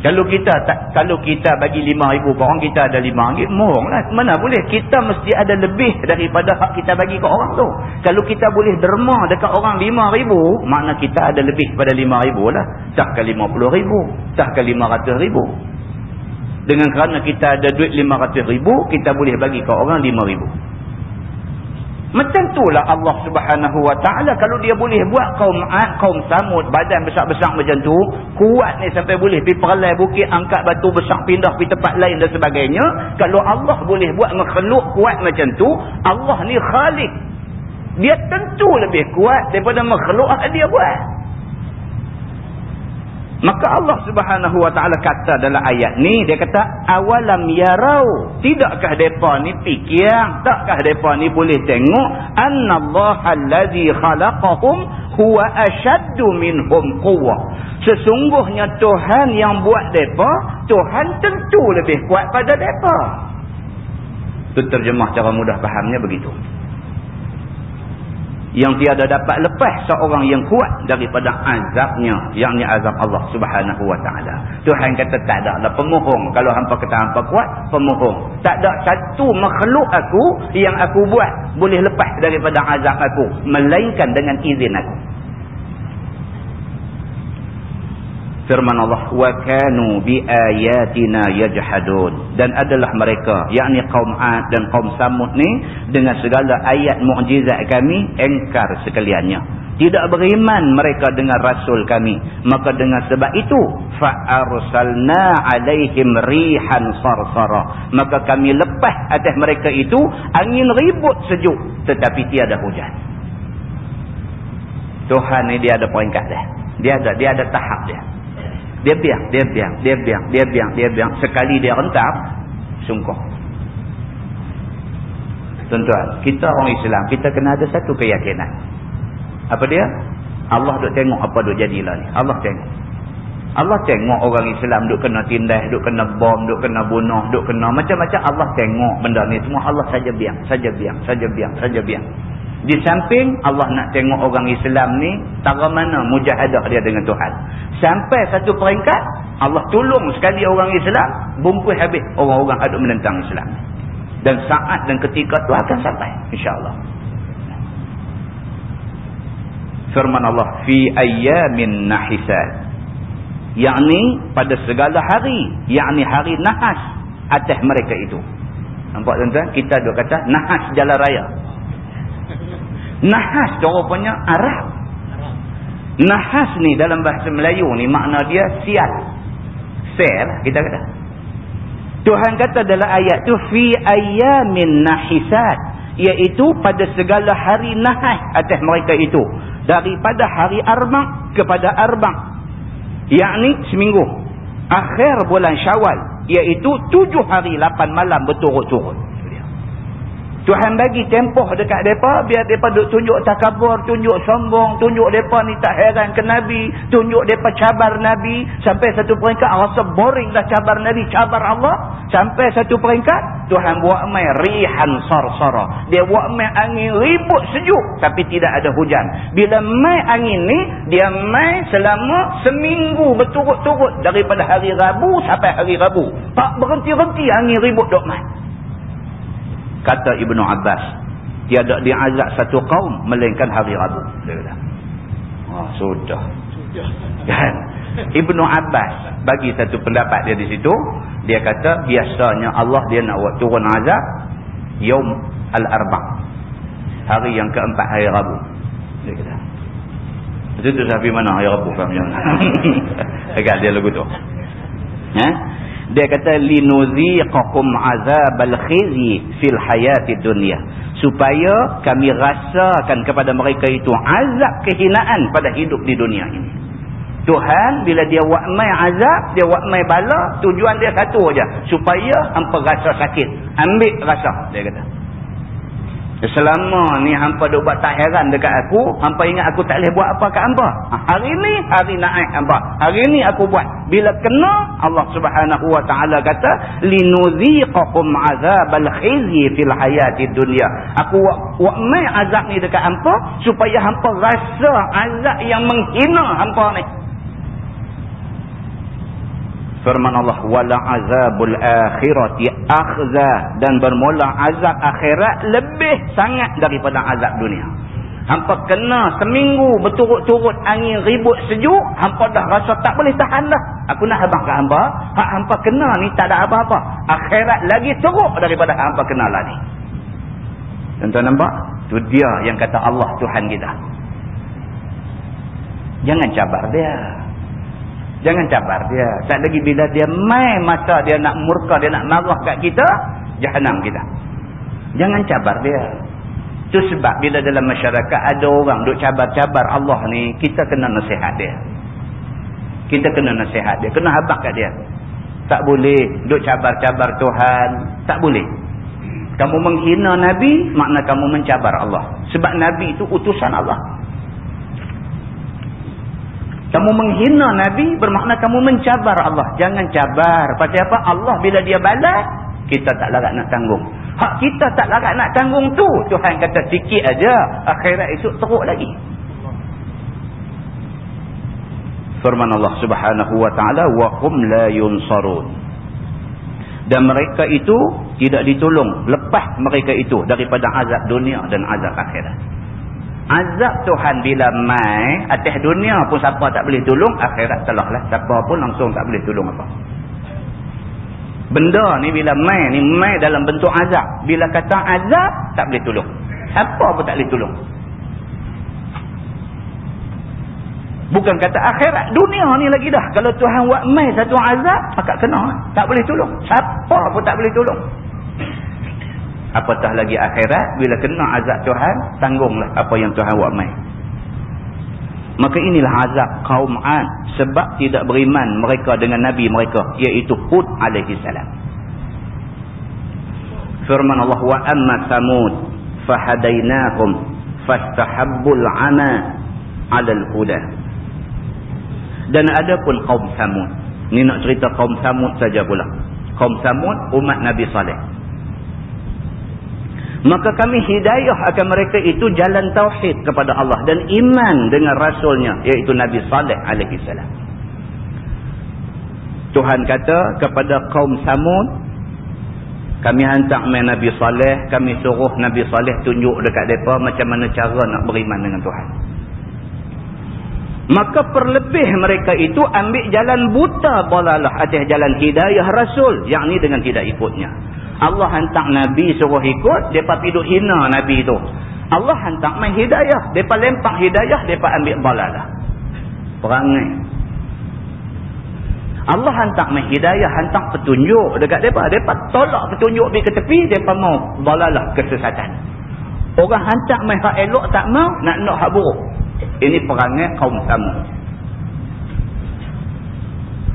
Kalau kita tak, kalau kita bagi lima ribu ke orang, kita ada lima ringgit, murung lah. Mana boleh? Kita mesti ada lebih daripada hak kita bagi ke orang tu. Kalau kita boleh derma dekat orang lima ribu, makna kita ada lebih pada lima ribu lah. Tak ke lima puluh ribu, tak ke lima ratus ribu. Dengan kerana kita ada duit lima ratus ribu, kita boleh bagi ke orang lima ribu. Macam itulah Allah subhanahu wa ta'ala. Kalau dia boleh buat kaum Ad, kaum Samud, badan besar-besar macam tu. Kuat ni sampai boleh pergi peralai bukit, angkat batu besar, pindah pergi tempat lain dan sebagainya. Kalau Allah boleh buat makhluk kuat macam tu, Allah ni khalik. Dia tentu lebih kuat daripada makhluk dia buat. Maka Allah subhanahu wa ta'ala kata dalam ayat ni, dia kata, awalam yarau. Tidakkah mereka ni fikir, takkah mereka ni boleh tengok, annallaha allazi khalaqahum huwa asyaddu minhum quwah. Sesungguhnya Tuhan yang buat mereka, Tuhan tentu lebih kuat pada mereka. Itu terjemah cara mudah fahamnya begitu yang tiada dapat lepas seorang yang kuat daripada azabnya yang ni azab Allah subhanahu wa ta'ala. Tuhan kata tak ada lah pemohong kalau hampa kata hampa kuat pemohong tak ada satu makhluk aku yang aku buat boleh lepas daripada azab aku melainkan dengan izin aku firman Allah wa kanu bi ayatina yajhadun. Dan adalah mereka yakni kaum Ad dan kaum Samud ni dengan segala ayat mukjizat kami engkar sekaliannya. Tidak beriman mereka dengan rasul kami. Maka dengan sebab itu fa arsalna alaihim rihan sarsara. Maka kami lepas atas mereka itu angin ribut sejuk tetapi tiada hujan. Tuhan ni dia ada peringkat dia. Dia ada dia ada tahap dia dia biang, dia biang, dia biang, dia biang, dia biang. Sekali dia rentap, sungguh. Tuan-tuan, kita orang Islam, kita kena ada satu keyakinan. Apa dia? Allah duk tengok apa duk jadilah ni. Allah tengok. Allah tengok orang Islam duk kena tindas, duk kena bom, duk kena bunuh, duk kena macam-macam. Allah tengok benda ni semua. Allah saja biang, saja biang, saja biang, saja biang. Di samping Allah nak tengok orang Islam ni, tara mana mujahadah dia dengan Tuhan. Sampai satu peringkat, Allah tolong sekali orang Islam, bungkus habis orang-orang aduk menentang Islam. Dan saat dan ketika tu akan sampai, insyaAllah. Firman Allah, Fi ayyamin nahisat yakni pada segala hari yakni hari nahas atas mereka itu nampak tuan-tuan kita duk kata nahas jalan raya nahas tu rupanya Arab. Nahas ni dalam bahasa Melayu ni makna dia sial. Sel kita kata. Tuhan kata dalam ayat tu fi ayamin nahisat iaitu pada segala hari nahas atas mereka itu. Daripada hari arbang kepada arbang yakni seminggu. Akhir bulan syawal iaitu tujuh hari lapan malam berturut-turut Tuhan bagi tempoh dekat mereka biar mereka duk tunjuk takabur, tunjuk sombong, tunjuk mereka ni tak heran ke Nabi, tunjuk mereka cabar Nabi. Sampai satu peringkat rasa boring dah cabar Nabi, cabar Allah. Sampai satu peringkat Tuhan buat mai rihan sar-sara. Dia buat mai angin ribut sejuk tapi tidak ada hujan. Bila mai angin ni dia mai selama seminggu berturut-turut daripada hari Rabu sampai hari Rabu. Tak berhenti-henti angin ribut dok mai kata Ibnu Abbas tiada diazab satu kaum melainkan hari Rabu. Dia kata oh, sudah. Kan? Ibnu Abbas bagi satu pendapat dia di situ. Dia kata biasanya Allah dia nak buat turun azab yaum al-arba' hari yang keempat hari Rabu. Dia kata itu tu sampai mana hari Rabu kami dekat dia lagu tu. Eh? Dia kata linuziqakum azabal khizi fil hayati dunya supaya kami rasakan kepada mereka itu azab kehinaan pada hidup di dunia ini. Tuhan bila dia buat mai azab dia buat mai bala tujuan dia satu aja. Supaya hampa rasa sakit. Ambil rasa dia kata Selama ni hampa duk buat tak heran dekat aku, hampa ingat aku tak boleh buat apa kat hampa. Ha, hari ni hari naik hampa. Hari ni aku buat. Bila kena Allah Subhanahu wa taala kata linuziqakum azabal khizi fil hayati dunya. Aku buat, buat mai azab ni dekat hampa supaya hampa rasa azab yang menghina hampa ni firman Allah wala azabul akhirati akhza. Dan bermula azab akhirat lebih sangat daripada azab dunia. Hampa kena seminggu berturut-turut angin ribut sejuk hampa dah rasa tak boleh tahan dah. Aku nak habang kat hampa hak hampa kena ni tak ada apa-apa. Akhirat lagi teruk daripada hampa kena lah ni tuan-tuan nampak tu dia yang kata Allah Tuhan kita. Jangan cabar dia Jangan cabar dia. Tak lagi bila dia main masa dia nak murka, dia nak marah kat kita, jahanam kita. Jangan cabar dia. Itu sebab bila dalam masyarakat ada orang duk cabar-cabar Allah ni, kita kena nasihat dia. Kita kena nasihat dia. Kena habak kat dia. Tak boleh duk cabar-cabar Tuhan. Tak boleh. Kamu menghina Nabi, makna kamu mencabar Allah. Sebab Nabi itu utusan Allah. Kamu menghina Nabi bermakna kamu mencabar Allah. Jangan cabar. Pasal apa? Allah bila dia balas, kita tak larat nak tanggung. Hak kita tak larat nak tanggung tu. Tuhan kata sikit aja. Akhirat esok teruk lagi. Firman Allah subhanahu wa ta'ala. وَهُمْ لَا يُنصَرُونَ Dan mereka itu tidak ditolong. Lepas mereka itu daripada azab dunia dan azab akhirat azab Tuhan bila mai atas dunia pun siapa tak boleh tolong akhirat telah lah. Siapa pun langsung tak boleh tolong apa. Benda ni bila mai ni mai dalam bentuk azab. Bila kata azab tak boleh tolong. Siapa pun tak boleh tolong. Bukan kata akhirat dunia ni lagi dah. Kalau Tuhan buat mai satu azab akak kena tak boleh tolong. Siapa pun tak boleh tolong apatah lagi akhirat bila kena azab Tuhan tanggunglah apa yang Tuhan buat mai. Maka inilah azab kaum Ad sebab tidak beriman mereka dengan nabi mereka iaitu Hud alaihi salam. Firman Allah wa amma samud fahadainahum fastahabbul ama 'ala al-huda dan adapun kaum samud ni nak cerita kaum samud saja pula. Kaum samud umat nabi saleh Maka kami hidayah akan mereka itu jalan tauhid kepada Allah dan iman dengan rasulnya iaitu Nabi Saleh alaihi salam. Tuhan kata kepada kaum Samud kami hantar mai Nabi Saleh, kami suruh Nabi Saleh tunjuk dekat depa macam mana cara nak beriman dengan Tuhan. Maka perlebih mereka itu ambil jalan buta bolalah atas jalan hidayah Rasul. Yang ni dengan tidak ikutnya. Allah hantar Nabi suruh ikut, mereka piduk hina Nabi itu. Allah hantar main hidayah. Mereka lempak hidayah, mereka ambil balalah. Perangai. Allah hantar main hidayah, hantar petunjuk dekat mereka. Mereka tolak petunjuk pergi ke tepi, mereka mau balalah kesesatan. Orang hantar main hak elok tak mau, nak nak hak buruk. Ini perangai kaum sama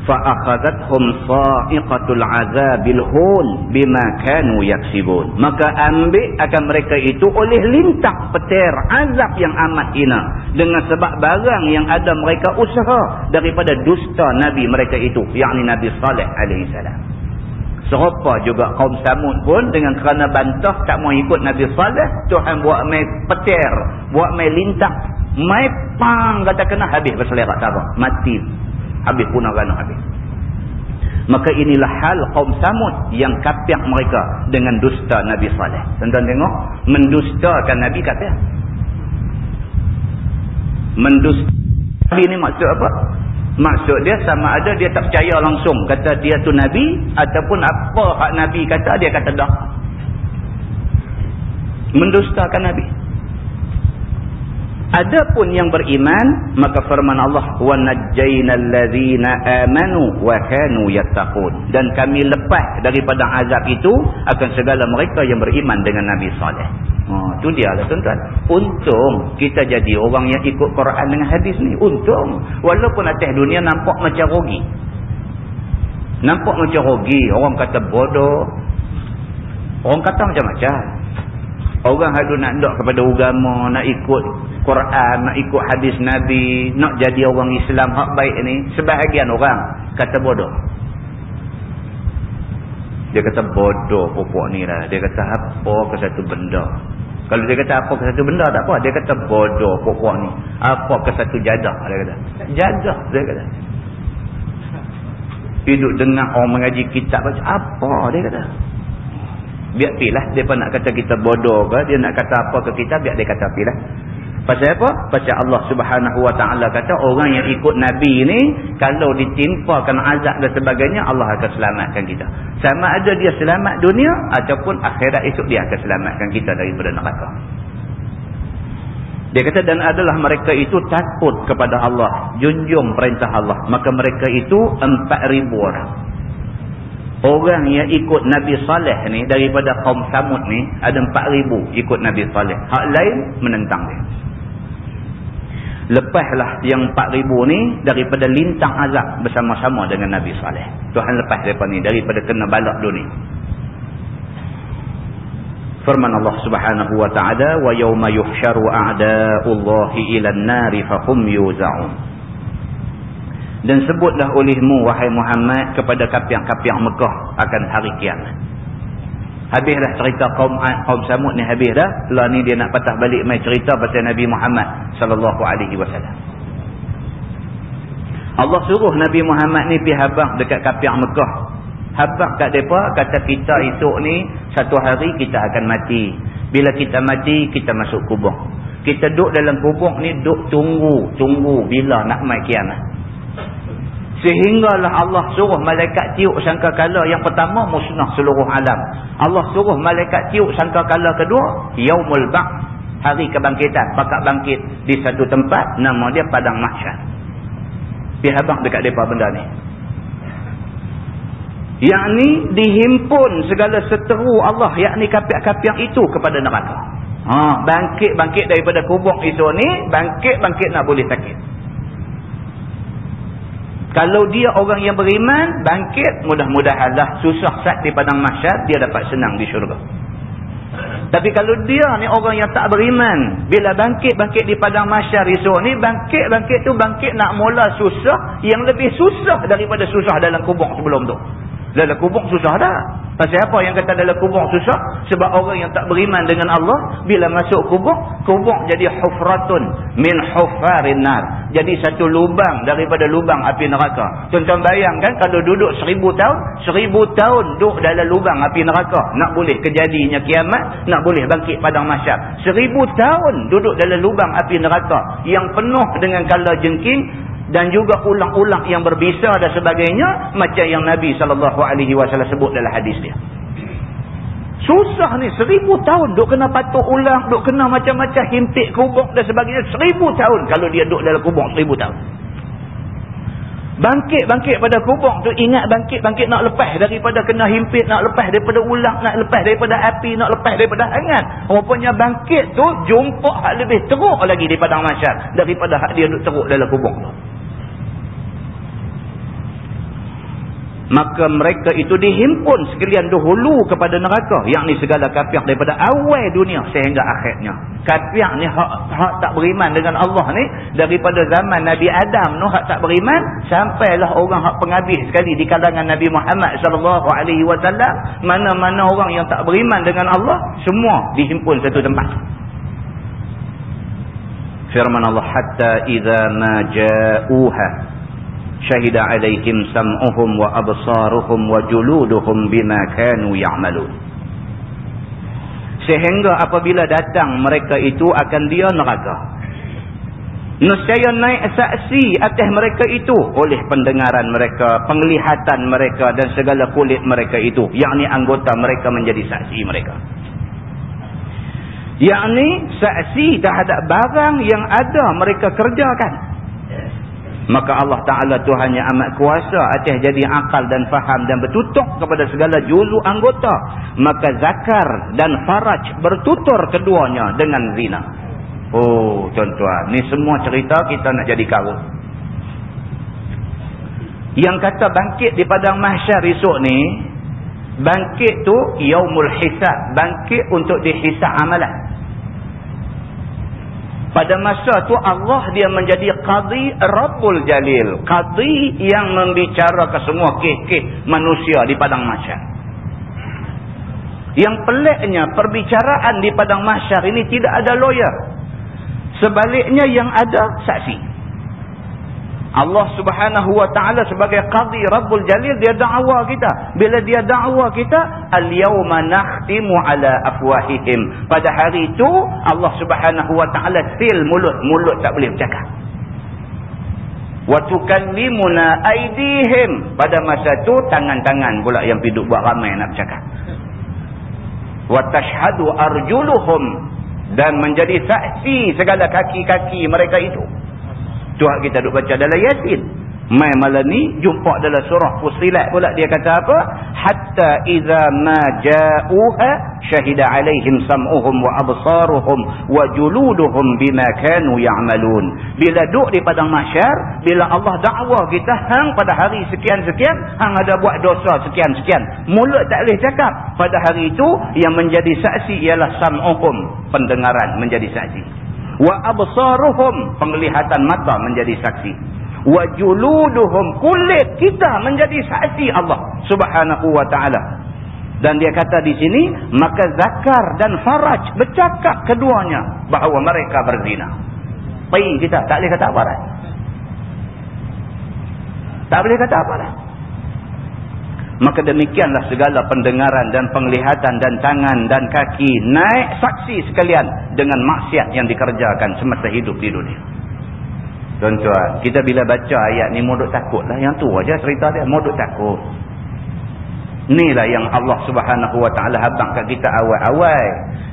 fa'akhadathum sa'iqatul azabil hun bima kanu yaksibun maka ambil akan mereka itu oleh lintak petir azab yang amat hina. Dengan sebab barang yang ada mereka usaha daripada dusta nabi mereka itu yakni nabi saleh salam. Serupa juga kaum samud pun dengan kerana bantah tak mau ikut nabi saleh Tuhan buat mai petir buat mai lintak mai pang kata kena habis berselerak mati habis punah rana habis. Maka inilah hal kaum samud yang kapiak mereka dengan dusta Nabi Saleh. Tuan-tuan tengok mendustakan Nabi kata mendusta Nabi ni maksud apa? Maksud dia sama ada dia tak percaya langsung. Kata dia tu Nabi ataupun apa hak Nabi kata dia kata dah. Mendustakan Nabi Adapun yang beriman maka firman Allah wa najjaynal ladzina amanu wa kanu yattaqun dan kami lepas daripada azab itu akan segala mereka yang beriman dengan Nabi Saleh. Oh tu dia lah tuan-tuan. Untung kita jadi orang yang ikut Quran dengan hadis ni. Untung walaupun atas dunia nampak macam rugi. Nampak macam rugi, orang kata bodoh. Orang kata macam-macam. Orang ada nak nak kepada agama, nak ikut Quran, nak ikut hadis Nabi, nak jadi orang Islam hak baik ni, sebahagian orang kata bodoh. Dia kata bodoh pokok ni lah. Dia kata apa ke satu benda. Kalau dia kata apa ke satu benda tak apa. Dia kata bodoh pokok ni. Apa ke satu jadah. Dia kata. Jadah. Dia kata. Hidup dengar orang mengaji kitab. Apa dia kata. Biar pilih. Dia pun nak kata kita bodoh ke. Dia nak kata apa ke kita. Biar dia kata pilih. Pasal apa? Pasal Allah subhanahu wa ta'ala kata orang yang ikut Nabi ni kalau ditimpakan azab dan sebagainya Allah akan selamatkan kita. Sama ada dia selamat dunia ataupun akhirat esok dia akan selamatkan kita daripada neraka. Dia kata dan adalah mereka itu takut kepada Allah. Junjung perintah Allah. Maka mereka itu empat ribu orang. Orang yang ikut Nabi Saleh ni daripada kaum Samud ni ada empat ribu ikut Nabi Saleh. Hak lain menentang dia lepaslah yang 4000 ni daripada lintang azab bersama-sama dengan Nabi Saleh. Tuhan lepas depa ni daripada kena balak dunia. Firman Allah Subhanahu wa taala wa yauma yuhsyaru a'da'ullahi ila an-nari fahum yuz'un. Dan sebutlah olehmu wahai Muhammad kepada kapiak-kapiak Mekah akan hari kiamat. Habis dah cerita kaum kaum Samud ni habis dah. Lah ni dia nak patah balik mai cerita pasal Nabi Muhammad sallallahu alaihi wasallam. Allah suruh Nabi Muhammad ni pergi habaq dekat kapiak Mekah. Habaq kat depa kata kita esok ni satu hari kita akan mati. Bila kita mati kita masuk kubur. Kita duduk dalam kubur ni duduk tunggu, tunggu bila nak mai kiamat. Sehinggalah Allah suruh malaikat tiup sangkakala yang pertama musnah seluruh alam. Allah suruh malaikat tiup sangkakala kedua yaumul ba' hari kebangkitan. Pakak bangkit di satu tempat nama dia padang mahsyar. Pihabang dekat depa benda ni. Yang ni dihimpun segala seteru Allah yakni kapiak-kapiak itu kepada neraka. Ha, bangkit-bangkit daripada kubur itu ni, bangkit-bangkit nak boleh sakit. Kalau dia orang yang beriman, bangkit, mudah-mudahanlah susah sat di padang masyad, dia dapat senang di syurga. Tapi kalau dia ni orang yang tak beriman, bila bangkit-bangkit di padang masyar esok ni, bangkit-bangkit tu bangkit nak mula susah, yang lebih susah daripada susah dalam kubur sebelum tu. Dalam kubur susah dah. Pasal apa yang kata dalam kubur susah? Sebab orang yang tak beriman dengan Allah, bila masuk kubur, kubur jadi hufratun min hufarin nar. Jadi satu lubang daripada lubang api neraka. Tuan-tuan bayangkan kalau duduk seribu tahun, seribu tahun duduk dalam lubang api neraka. Nak boleh kejadinya kiamat, nak boleh bangkit padang masyar. Seribu tahun duduk dalam lubang api neraka yang penuh dengan kala jengking, dan juga ulang-ulang yang berbisa dan sebagainya macam yang Nabi SAW sebut dalam hadis dia. Susah ni seribu tahun duk kena patuk ulang duk kena macam-macam himpit kubur dan sebagainya seribu tahun. Kalau dia duduk dalam kubur seribu tahun. Bangkit-bangkit pada kubur tu ingat bangkit-bangkit nak lepas daripada kena himpit nak lepas daripada ulang nak lepas daripada api nak lepas daripada hangat. Rupanya bangkit tu jumpa hak lebih teruk lagi di padang masyar daripada hak dia duduk teruk dalam kubur tu maka mereka itu dihimpun sekalian dahulu kepada neraka. Yakni segala kafir daripada awal dunia sehingga akhirnya. Kafir ni hak, hak tak beriman dengan Allah ni. Daripada zaman Nabi Adam no hak tak beriman. Sampailah orang hak penghabis sekali di kalangan Nabi Muhammad sallallahu alaihi wasallam. Mana-mana orang yang tak beriman dengan Allah semua dihimpun satu tempat. Firman Allah hatta idza ma ja'uha syahida alaihim sam'uhum wa absaruhum wa juluduhum bima kanu ya'malun sehingga apabila datang mereka itu akan dia neraka. Nescaya naik saksi atas mereka itu oleh pendengaran mereka penglihatan mereka dan segala kulit mereka itu yakni anggota mereka menjadi saksi mereka. Yakni saksi terhadap barang yang ada mereka kerjakan maka Allah Ta'ala Tuhan yang amat kuasa atas jadi akal dan faham dan bertutup kepada segala juzu anggota. Maka zakar dan faraj bertutur keduanya dengan zina. Oh tuan-tuan ni semua cerita kita nak jadi kawin yang kata bangkit di padang mahsyar esok ni bangkit tu yaumul hisab bangkit untuk dihisab amalan pada masa tu Allah dia menjadi qadi Rabbul Jalil. Qadi yang membicarakan semua kek-kek manusia di padang masyar. Yang peliknya perbicaraan di padang masyar ini tidak ada lawyer. Sebaliknya yang ada saksi. Allah subhanahu wa ta'ala sebagai qadhi Rabbul Jalil dia da'wa kita. Bila dia da'wa kita, al-yawma nakhtimu ala afwahihim. Pada hari itu, Allah subhanahu wa ta'ala seal mulut. Mulut tak boleh bercakap. Wa tukallimuna aidihim. Pada masa itu, tangan-tangan pula yang piduk buat ramai nak bercakap. Wa tashhadu arjuluhum. Dan menjadi saksi segala kaki-kaki mereka itu. Tuhan kita duk baca dalam Yasin. Mai malam ni jumpa dalam surah Fusilat pula dia kata apa? Hatta idza ma ja'uha syahida alaihim sam'uhum wa absaruhum wa juluduhum bima kanu ya'malun. Bila duk di padang mahsyar, bila Allah dakwa kita hang pada hari sekian-sekian, hang ada buat dosa sekian-sekian. Mulut tak boleh cakap. Pada hari itu yang menjadi saksi ialah sam'uhum, pendengaran menjadi saksi wa absaruhum. Penglihatan mata menjadi saksi. Wa juluduhum. Kulit kita menjadi saksi Allah Subhanahu wa taala. Dan dia kata di sini maka zakar dan faraj bercakap keduanya bahawa mereka berzina. Pai kita tak boleh kata apa dah tak boleh kata apa dah maka demikianlah segala pendengaran dan penglihatan dan tangan dan kaki naik saksi sekalian dengan maksiat yang dikerjakan semasa hidup di dunia. Tuan-tuan kita bila baca ayat ni modok takutlah yang tu aja cerita dia modok takut. Inilah yang Allah subhanahu wa ta'ala habang kat kita awal-awal.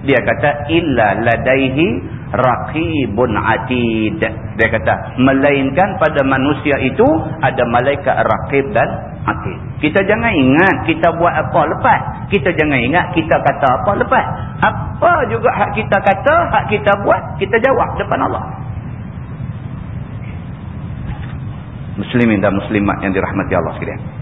Dia kata illa ladaihi raqibun atid dia kata melainkan pada manusia itu ada malaikat raqib dan Okey. Kita jangan ingat kita buat apa lepas. Kita jangan ingat kita kata apa lepas. Apa juga hak kita kata, hak kita buat, kita jawab depan Allah. Muslimin dan muslimat yang dirahmati Allah sekalian.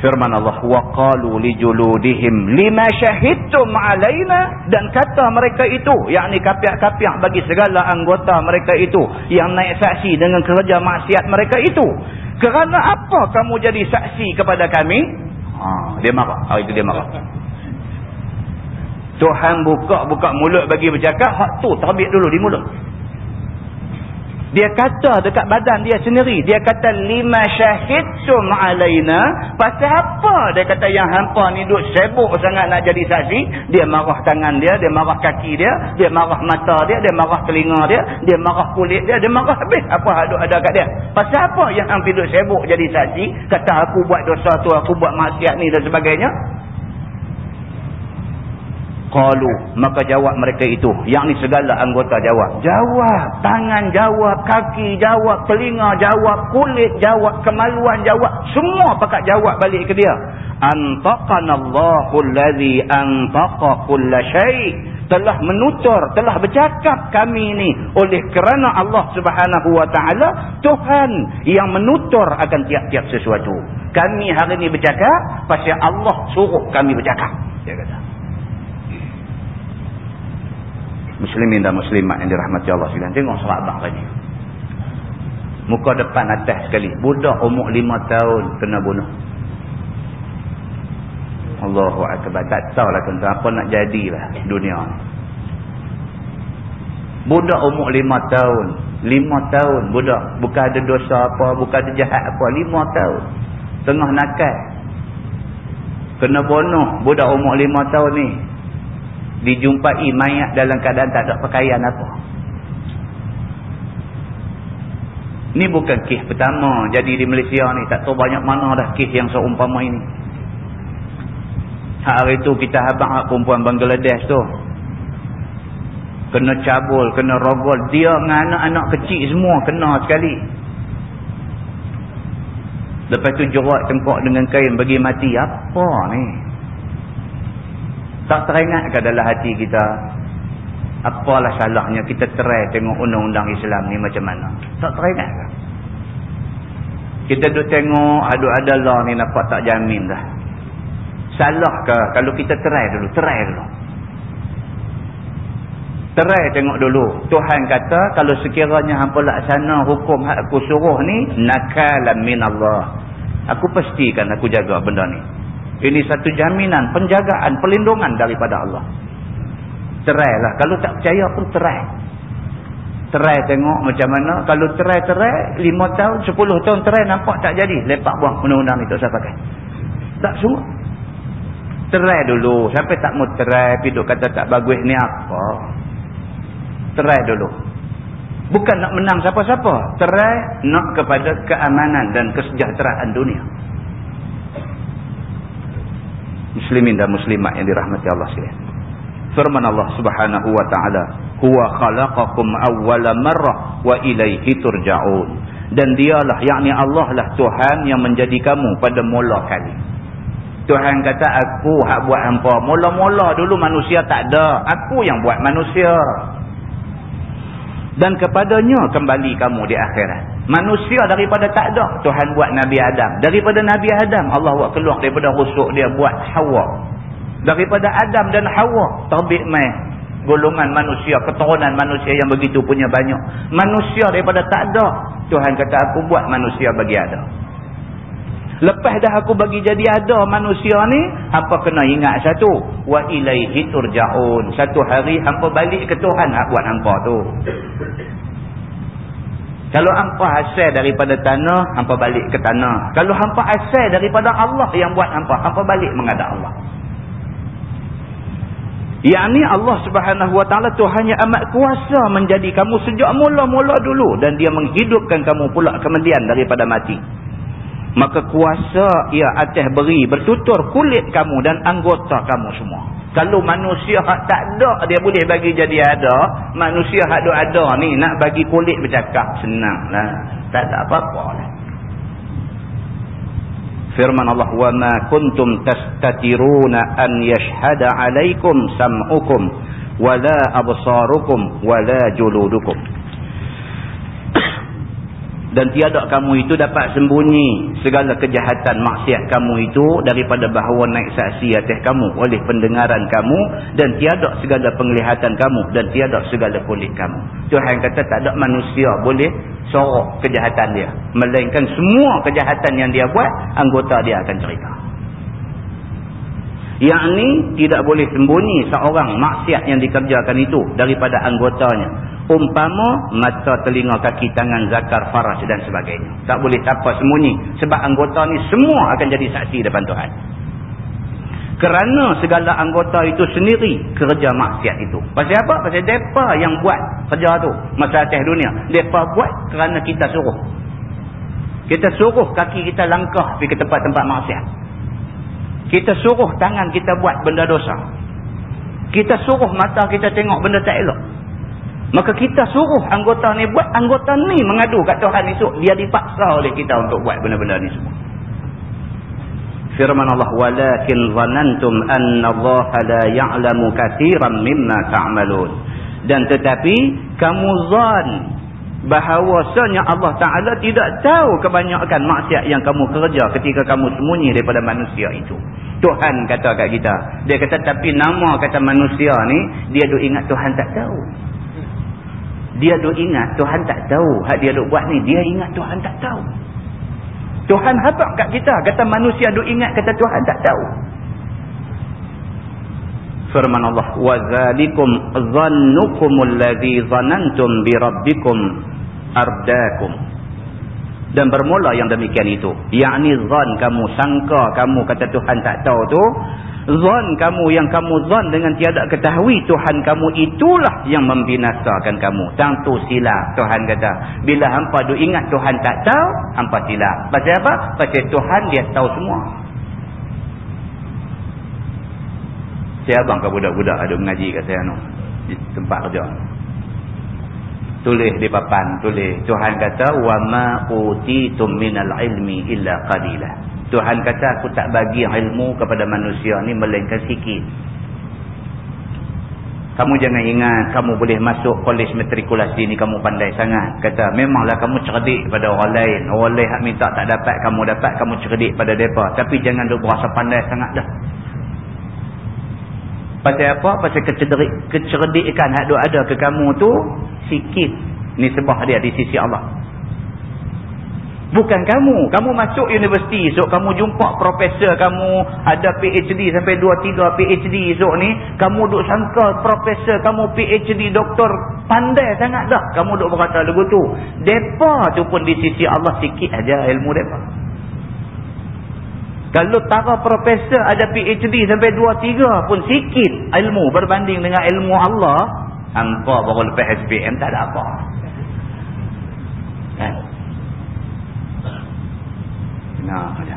Firman Allah wa qalu li juludihim lima syahidtum alaina dan kata mereka itu yakni kafir-kafir bagi segala anggota mereka itu yang naik saksi dengan kerja maksiat mereka itu Kerana apa kamu jadi saksi kepada kami? Ha, dia marah. Hari itu dia marah. Tuhan buka-buka mulut bagi bercakap. Hak tu terbit dulu di mulut. Dia kata dekat badan dia sendiri. Dia kata, lima syahidtum alaina. Pasal apa dia kata yang hampa ni duk sibuk sangat nak jadi saksi. Dia marah tangan dia, dia marah kaki dia, dia marah mata dia, dia marah telinga dia, dia marah kulit dia, dia marah habis apa yang ada kat dia. Pasal apa yang hampa duk sibuk jadi saksi. Kata aku buat dosa tu, aku buat maksiat ni dan sebagainya. Qalu. Maka jawab mereka itu. Yang ni segala anggota jawab. Jawab. Tangan jawab. Kaki jawab. Telinga jawab. Kulit jawab. Kemaluan jawab. Semua pakat jawab balik ke dia. Antaqanallahu allazi antaqa kullasyai telah menutur telah bercakap kami ini oleh kerana Allah Subhanahu wa taala Tuhan yang menutur akan tiap-tiap sesuatu. Kami hari ini bercakap pasal Allah suruh kami bercakap dia kata muslimin dan muslimat yang dirahmati Allah sekalian. Tengok sahabat tadi muka depan atas sekali. Budak umur lima tahun kena bunuh. Allahu Akbar. Tak tahulah tuan apa nak jadilah dunia budak umur lima tahun. Lima tahun budak. Bukan ada dosa apa bukan ada jahat apa. Lima tahun. Tengah nakal. Kena bunuh budak umur lima tahun ni dijumpai mayat dalam keadaan tak ada pakaian apa. Ni bukan kes pertama jadi di Malaysia ni. Tak tahu banyak mana dah kes yang seumpama ini. Hari tu kita habang perempuan Bangladesh tu. Kena cabul, kena rogol. Dia dengan anak-anak kecil semua kena sekali. Lepas tu jerat tengkok dengan kain bagi mati. Apa ni? Tak teringat ke dalam hati kita apalah salahnya kita terai tengok undang-undang Islam ni macam mana? Tak teringat ke? Kita duk tengok ada-ada law ni nampak tak jamin dah. Salah ke kalau kita terai dulu? Terai dulu. Terai tengok dulu. Tuhan kata kalau sekiranya hampa laksana hukum hak aku suruh ni nakalan min Allah. Aku pastikan aku jaga benda ni. Ini satu jaminan, penjagaan, perlindungan daripada Allah. Terai lah. Kalau tak percaya pun terai. Terai tengok macam mana. Kalau terai-terai, lima tahun, sepuluh tahun terai nampak tak jadi. Lepak buang undang-undang itu saya pakai. Tak semua. Terai dulu. Sampai tak mau terai, piduk kata tak bagus ni apa. Terai dulu. Bukan nak menang siapa-siapa. Terai nak kepada keamanan dan kesejahteraan dunia muslimin dan muslimat yang dirahmati Allah sekalian. Firman Allah Subhanahu wa taala, "Huwa khalaqakum awwala marrah wa ilaihi turja'un." Dan dialah yakni Allah lah Tuhan yang menjadi kamu pada mula kali. Tuhan kata aku hak buat hangpa. Mula-mula dulu manusia tak ada, aku yang buat manusia dan kepadanya kembali kamu di akhirat. Manusia daripada tak ada, Tuhan buat Nabi Adam. Daripada Nabi Adam, Allah buat keluar daripada rusuk dia buat Hawa. Daripada Adam dan Hawa, terbit mai golongan manusia, keturunan manusia yang begitu punya banyak. Manusia daripada tak ada, Tuhan kata aku buat manusia bagi ada. Lepas dah aku bagi jadi ada manusia ni, apa kena ingat satu? Wa ilaihi turja'un. Satu hari hampa balik ke Tuhan hak buat hampa tu. Kalau hampa asal daripada tanah, hampa balik ke tanah. Kalau hampa asal daripada Allah yang buat hampa, hampa balik menghadap Allah. Yang ni Allah subhanahu wa ta'ala Tuhan yang amat kuasa menjadi kamu sejak mula-mula dulu. Dan dia menghidupkan kamu pula kemudian daripada mati maka kuasa ia atas beri bertutur kulit kamu dan anggota kamu semua. Kalau manusia hak tak ada dia boleh bagi jadi ada. Manusia hak ada ada ni nak bagi kulit bercakap senang lah tak ada apa-apa lah. Firman Allah wa ma kuntum tastatiruna an yashhada alaikum sam'ukum wala absarukum wala juludukum dan tiada kamu itu dapat sembunyi segala kejahatan maksiat kamu itu daripada bahawa naik saksi atas kamu oleh pendengaran kamu dan tiada segala penglihatan kamu dan tiada segala kulit kamu. Tuhan kata tak ada manusia boleh sorok kejahatan dia. Melainkan semua kejahatan yang dia buat anggota dia akan cerita. Yang ini tidak boleh sembunyi seorang maksiat yang dikerjakan itu daripada anggotanya umpama mata telinga kaki tangan zakar faras dan sebagainya. Tak boleh siapa sembunyi sebab anggota ni semua akan jadi saksi depan Tuhan. Kerana segala anggota itu sendiri kerja maksiat itu. Pasal apa? pasal mereka yang buat kerja tu masa atas dunia. Mereka buat kerana kita suruh. Kita suruh kaki kita langkah pergi ke tempat-tempat maksiat. Kita suruh tangan kita buat benda dosa. Kita suruh mata kita tengok benda tak elok Maka kita suruh anggota ni buat, anggota ni mengadu kat Tuhan esok. Dia dipaksa oleh kita untuk buat benda-benda ni semua. Firman Allah, وَلَكِنْ ظَنَنْتُمْ أَنَّ اللَّهَ لَا يَعْلَمُ كَثِيرًا مِمَّا تَعْمَلُونَ Dan tetapi, kamu zan bahawasanya Allah Ta'ala tidak tahu kebanyakan maksiat yang kamu kerja ketika kamu sembunyi daripada manusia itu. Tuhan kata kat kita. Dia kata, tapi nama kata manusia ni, dia duk ingat Tuhan tak tahu dia duk ingat Tuhan tak tahu hak dia duk buat ni. Dia ingat Tuhan tak tahu. Tuhan habaq kat kita. Kata manusia duk ingat kata Tuhan tak tahu. Firman Allah wa zalikum dhannukumul ladzi dhanantum bi rabbikum ardakum. Dan bermula yang demikian itu. Yakni zan kamu sangka kamu kata Tuhan tak tahu tu zon kamu yang kamu zon dengan tiada ketahui Tuhan kamu itulah yang membinasakan kamu. Tentu silap Tuhan kata. Bila hampa du ingat Tuhan tak tahu hampa silap pasal apa? pasal Tuhan dia tahu semua. Saya abang ke budak-budak ada mengaji kat saya no, di tempat kerja. Tulis di papan tulis. Tuhan kata wa ma utitum minal ilmi illa qalilah Tuhan kata aku tak bagi ilmu kepada manusia ni melainkan sikit. Kamu jangan ingat kamu boleh masuk kolej matrikulasi ni kamu pandai sangat. Kata memanglah kamu cerdik pada orang lain. Orang lain hak minta tak dapat kamu dapat kamu cerdik pada mereka. Tapi jangan duk berasa pandai sangat dah. Pasal apa? Pasal kecerdik, kecerdikan hak duk ada ke kamu tu sikit. Ni sebab dia di sisi Allah. Bukan kamu. Kamu masuk universiti esok. Kamu jumpa profesor kamu. Ada PhD sampai 2-3 PhD esok ni. Kamu duk sangka profesor kamu PhD doktor. Pandai sangat dah. Kamu duk berkata lagu tu. Depa tu pun di sisi Allah sikit aja ilmu depa. Kalau tara profesor ada PhD sampai 2-3 pun sikit ilmu berbanding dengan ilmu Allah. Hampa baru lepas SPM tak ada apa. Kan? Eh? Nah, ada.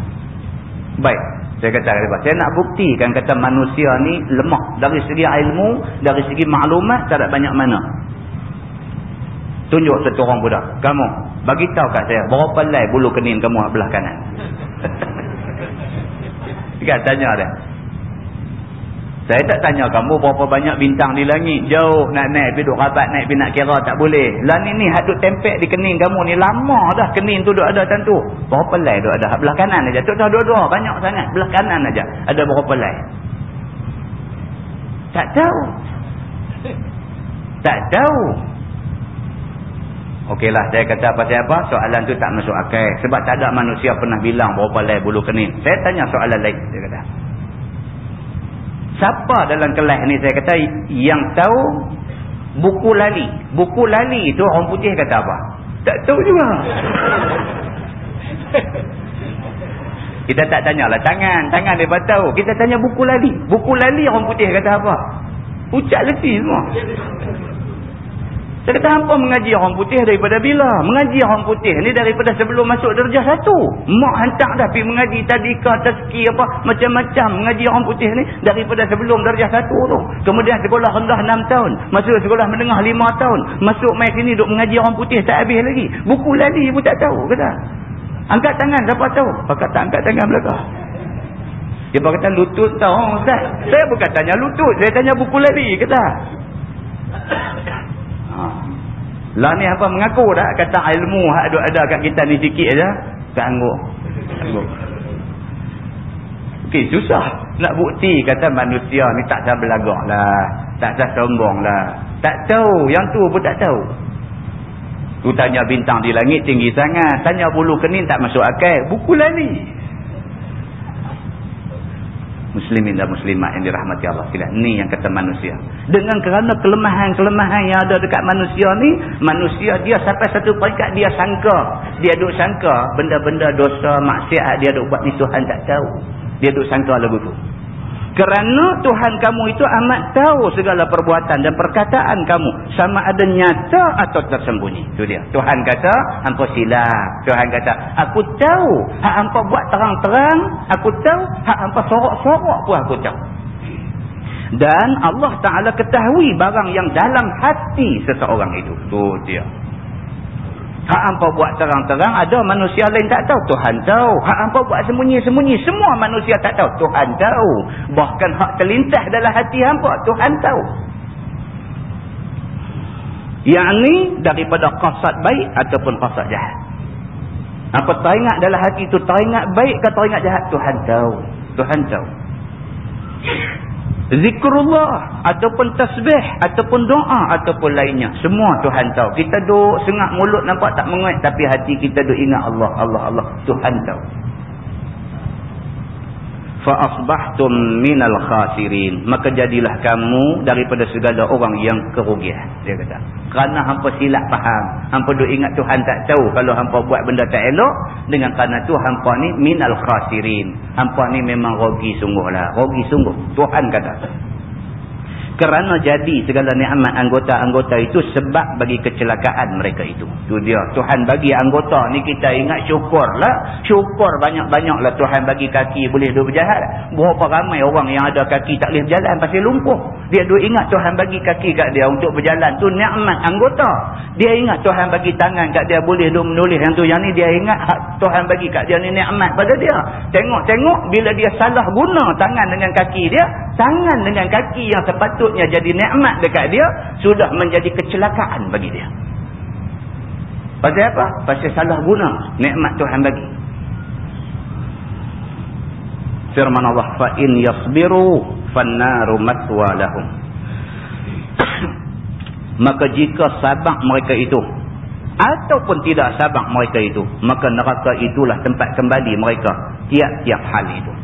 Baik, saya kata kepada saya nak buktikan kata manusia ni lemah dari segi ilmu, dari segi maklumat tak ada banyak mana. Tunjuk satu orang budak. Kamu bagi tahu kat saya berapa lai bulu kening kamu belah kanan. Dia tanya dia. Saya tak tanya kamu berapa banyak bintang di langit. Jauh nak naik pergi duk rabat naik pergi nak kira tak boleh. Lah ni ni hadut tempek di kening kamu ni lama dah kening tu duk ada tentu. Berapa lai duk ada? Belah kanan aja. Tak tahu dua-dua banyak sangat. Belah kanan aja. Ada berapa lai? Tak tahu. Tak tahu. Okeylah saya kata apa siapa soalan tu tak masuk akal sebab tak ada manusia pernah bilang berapa lai bulu kening. Saya tanya soalan lain dia kata. Siapa dalam kelas ni saya kata yang tahu buku lali. Buku lali itu orang putih kata apa? Tak tahu juga. Kita tak tanyalah tangan. Tangan dia tahu. Kita tanya buku lali. Buku lali orang putih kata apa? Ucap letih semua. Saya kata hampa mengaji orang putih daripada bila? Mengaji orang putih ni daripada sebelum masuk darjah satu. Mak hantar dah pergi mengaji tadika, tazki apa, macam-macam mengaji orang putih ni daripada sebelum darjah satu tu. Kemudian sekolah rendah enam tahun. Masuk sekolah menengah lima tahun. Masuk mai sini duk mengaji orang putih tak habis lagi. Buku lali pun tak tahu kata. Angkat tangan siapa tahu? Pak kata angkat tangan belakang. Dia kata lutut tahu Ustaz. Saya bukan tanya lutut, saya tanya buku lali kata. Lah ni apa mengaku dah kata ilmu hak ada ada kat kita ni sikit aja. Tak angguk. Okey, susah nak bukti kata manusia ni tak ada belagak lah. Tak ada sombong lah. Tak tahu. Yang tu pun tak tahu. Tu tanya bintang di langit tinggi sangat. Tanya bulu kening tak masuk akal. Buku lah ni muslimin dan muslimat yang dirahmati Allah sekalian. Ni yang kata manusia. Dengan kerana kelemahan-kelemahan yang ada dekat manusia ni, manusia dia sampai satu peringkat dia sangka. Dia duk sangka benda-benda dosa, maksiat dia duk buat ni Tuhan tak tahu. Dia duk sangka lagu tu. Kerana Tuhan kamu itu amat tahu segala perbuatan dan perkataan kamu. Sama ada nyata atau tersembunyi. Itu dia. Tuhan kata, hampa silap. Tuhan kata, aku tahu. Hak hampa buat terang-terang. Aku tahu. Hak hampa sorok-sorok pun aku tahu. Dan Allah Ta'ala ketahui barang yang dalam hati seseorang itu. Itu dia. Hak hampa buat terang-terang ada manusia lain tak tahu. Tuhan tahu. Hak hampa buat sembunyi-sembunyi. Semua manusia tak tahu. Tuhan tahu. Bahkan hak terlintas dalam hati hampa. Tuhan tahu. Yang ni daripada qasad baik ataupun qasad jahat. Apa teringat dalam hati itu teringat baik ke teringat jahat? Tuhan tahu. Tuhan tahu zikrullah ataupun tasbih ataupun doa ataupun lainnya. Semua Tuhan tahu. Kita duk sengak mulut nampak tak menguat tapi hati kita duk ingat Allah Allah Allah. Tuhan tahu asbahtum minal khasirin. Maka jadilah kamu daripada segala orang yang kerugian dia kata. Kerana hampa silap faham. Hampa duk ingat Tuhan tak tahu kalau hampa buat benda tak elok dengan kerana tu hampa ni minal khasirin. Hampa ni memang rugi sungguhlah. Rugi sungguh. Tuhan kata kerana jadi segala nikmat anggota-anggota itu sebab bagi kecelakaan mereka itu. Itu dia. Tuhan bagi anggota ni kita ingat syukurlah. Syukur banyak-banyaklah Tuhan bagi kaki boleh duduk berjahat. Berapa ramai orang yang ada kaki tak boleh berjalan pasal lumpuh. Dia duduk ingat Tuhan bagi kaki kat dia untuk berjalan. tu nikmat anggota. Dia ingat Tuhan bagi tangan kat dia boleh duduk menulis. Yang tu yang ni dia ingat Tuhan bagi kat dia ni nikmat pada dia. Tengok-tengok bila dia salah guna tangan dengan kaki dia. Tangan dengan kaki yang sepatutnya sepatutnya jadi nikmat dekat dia sudah menjadi kecelakaan bagi dia. Pasal apa? pasal salah guna nikmat Tuhan bagi. Firman Allah fa in yasbiru fannaru matwa lahum. Maka jika sabar mereka itu ataupun tidak sabar mereka itu maka neraka itulah tempat kembali mereka tiap-tiap hal itu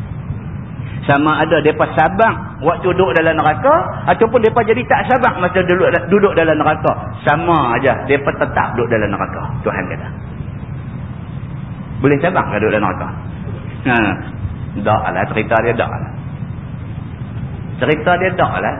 sama ada mereka sabar waktu duduk dalam neraka ataupun mereka jadi tak sabar masa duduk, duduk dalam neraka. Sama aja mereka tetap duduk dalam neraka Tuhan kata. Boleh sabar ke duduk dalam neraka? Ha. tak lah cerita dia tak lah. Cerita dia tak lah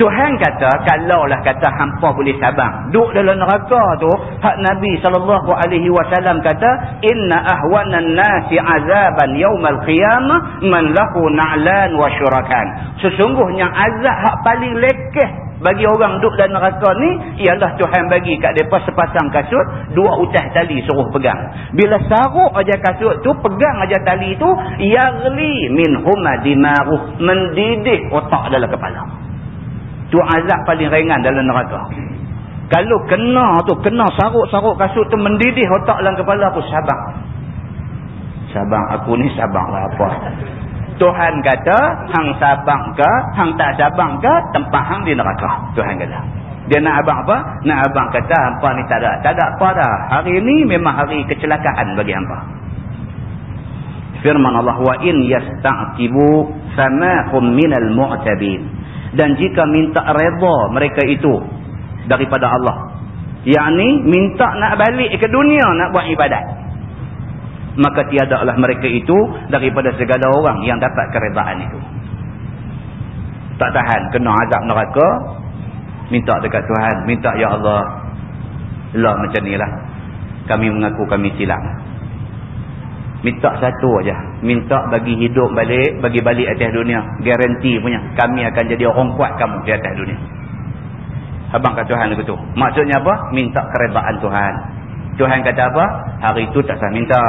Tuhan kata, kalaulah kata hampa boleh sabar. Duduk dalam neraka tu, hak Nabi SAW kata, Inna ahwanan nasi azaban yawmal qiyamah man lahu na'lan wa syurakan. Sesungguhnya azab hak paling lekeh bagi orang duduk dalam neraka ni, ialah Tuhan bagi kat mereka sepasang kasut, dua utah tali suruh pegang. Bila saruk aja kasut tu, pegang aja tali tu, yagli min huma dimaruh, mendidih otak dalam kepala. Tu azab paling ringan dalam neraka. Kalau kena tu, kena saruk-saruk kasut tu mendidih otak dalam kepala aku, sabar. Sabar, aku ni sabar lah apa. Tuhan kata, hang sabar ke, hang tak sabar ke, tempat hang di neraka. Tuhan kata. Dia nak abang apa? Nak abang kata, hampa ni tak ada. Tak ada apa dah. Hari ni memang hari kecelakaan bagi hampa. Firman Allah, wa in yasta'tibu samahum minal mu'tabin dan jika minta reda mereka itu daripada Allah. Yakni minta nak balik ke dunia nak buat ibadat. Maka tiadalah mereka itu daripada segala orang yang dapat keredaan itu. Tak tahan kena azab neraka. Minta dekat Tuhan minta ya Allah lah macam ni lah. Kami mengaku kami silap minta satu aja. Minta bagi hidup balik bagi balik atas dunia. Garanti punya kami akan jadi orang kuat kamu di atas dunia. Abang kata Tuhan begitu maksudnya apa? Minta keredaan Tuhan. Tuhan kata apa? Hari itu tak sah minta.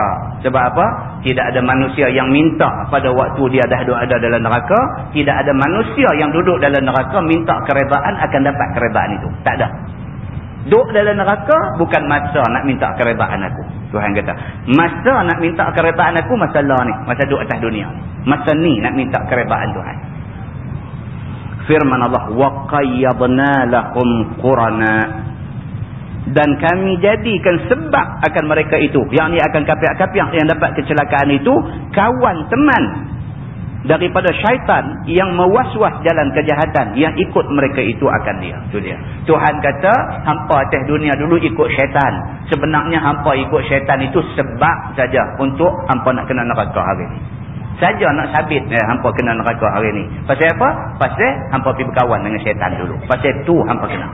Sebab apa? Tidak ada manusia yang minta pada waktu dia dah ada dalam neraka. Tidak ada manusia yang duduk dalam neraka minta keredaan akan dapat keredaan itu. Tak ada Duk dalam neraka bukan masa nak minta keredaan aku. Tuhan kata, masa nak minta keredaan aku masalah ni, masa duk atas dunia ni. Masa ni nak minta keredaan Tuhan. Firman Allah, wa qayyadna lahum qurana dan kami jadikan sebab akan mereka itu yang ni akan kapiak-kapiak yang dapat kecelakaan itu kawan teman daripada syaitan yang mewaswas jalan kejahatan yang ikut mereka itu akan dia. Itu dia. Tuhan kata hampa atas dunia dulu ikut syaitan. Sebenarnya hampa ikut syaitan itu sebab saja untuk hampa nak kena neraka hari ini saja nak sabit eh, hampa kena neraka hari ini pasal apa? pasal hampa pergi berkawan dengan syaitan dulu. Pasal itu hampa kena.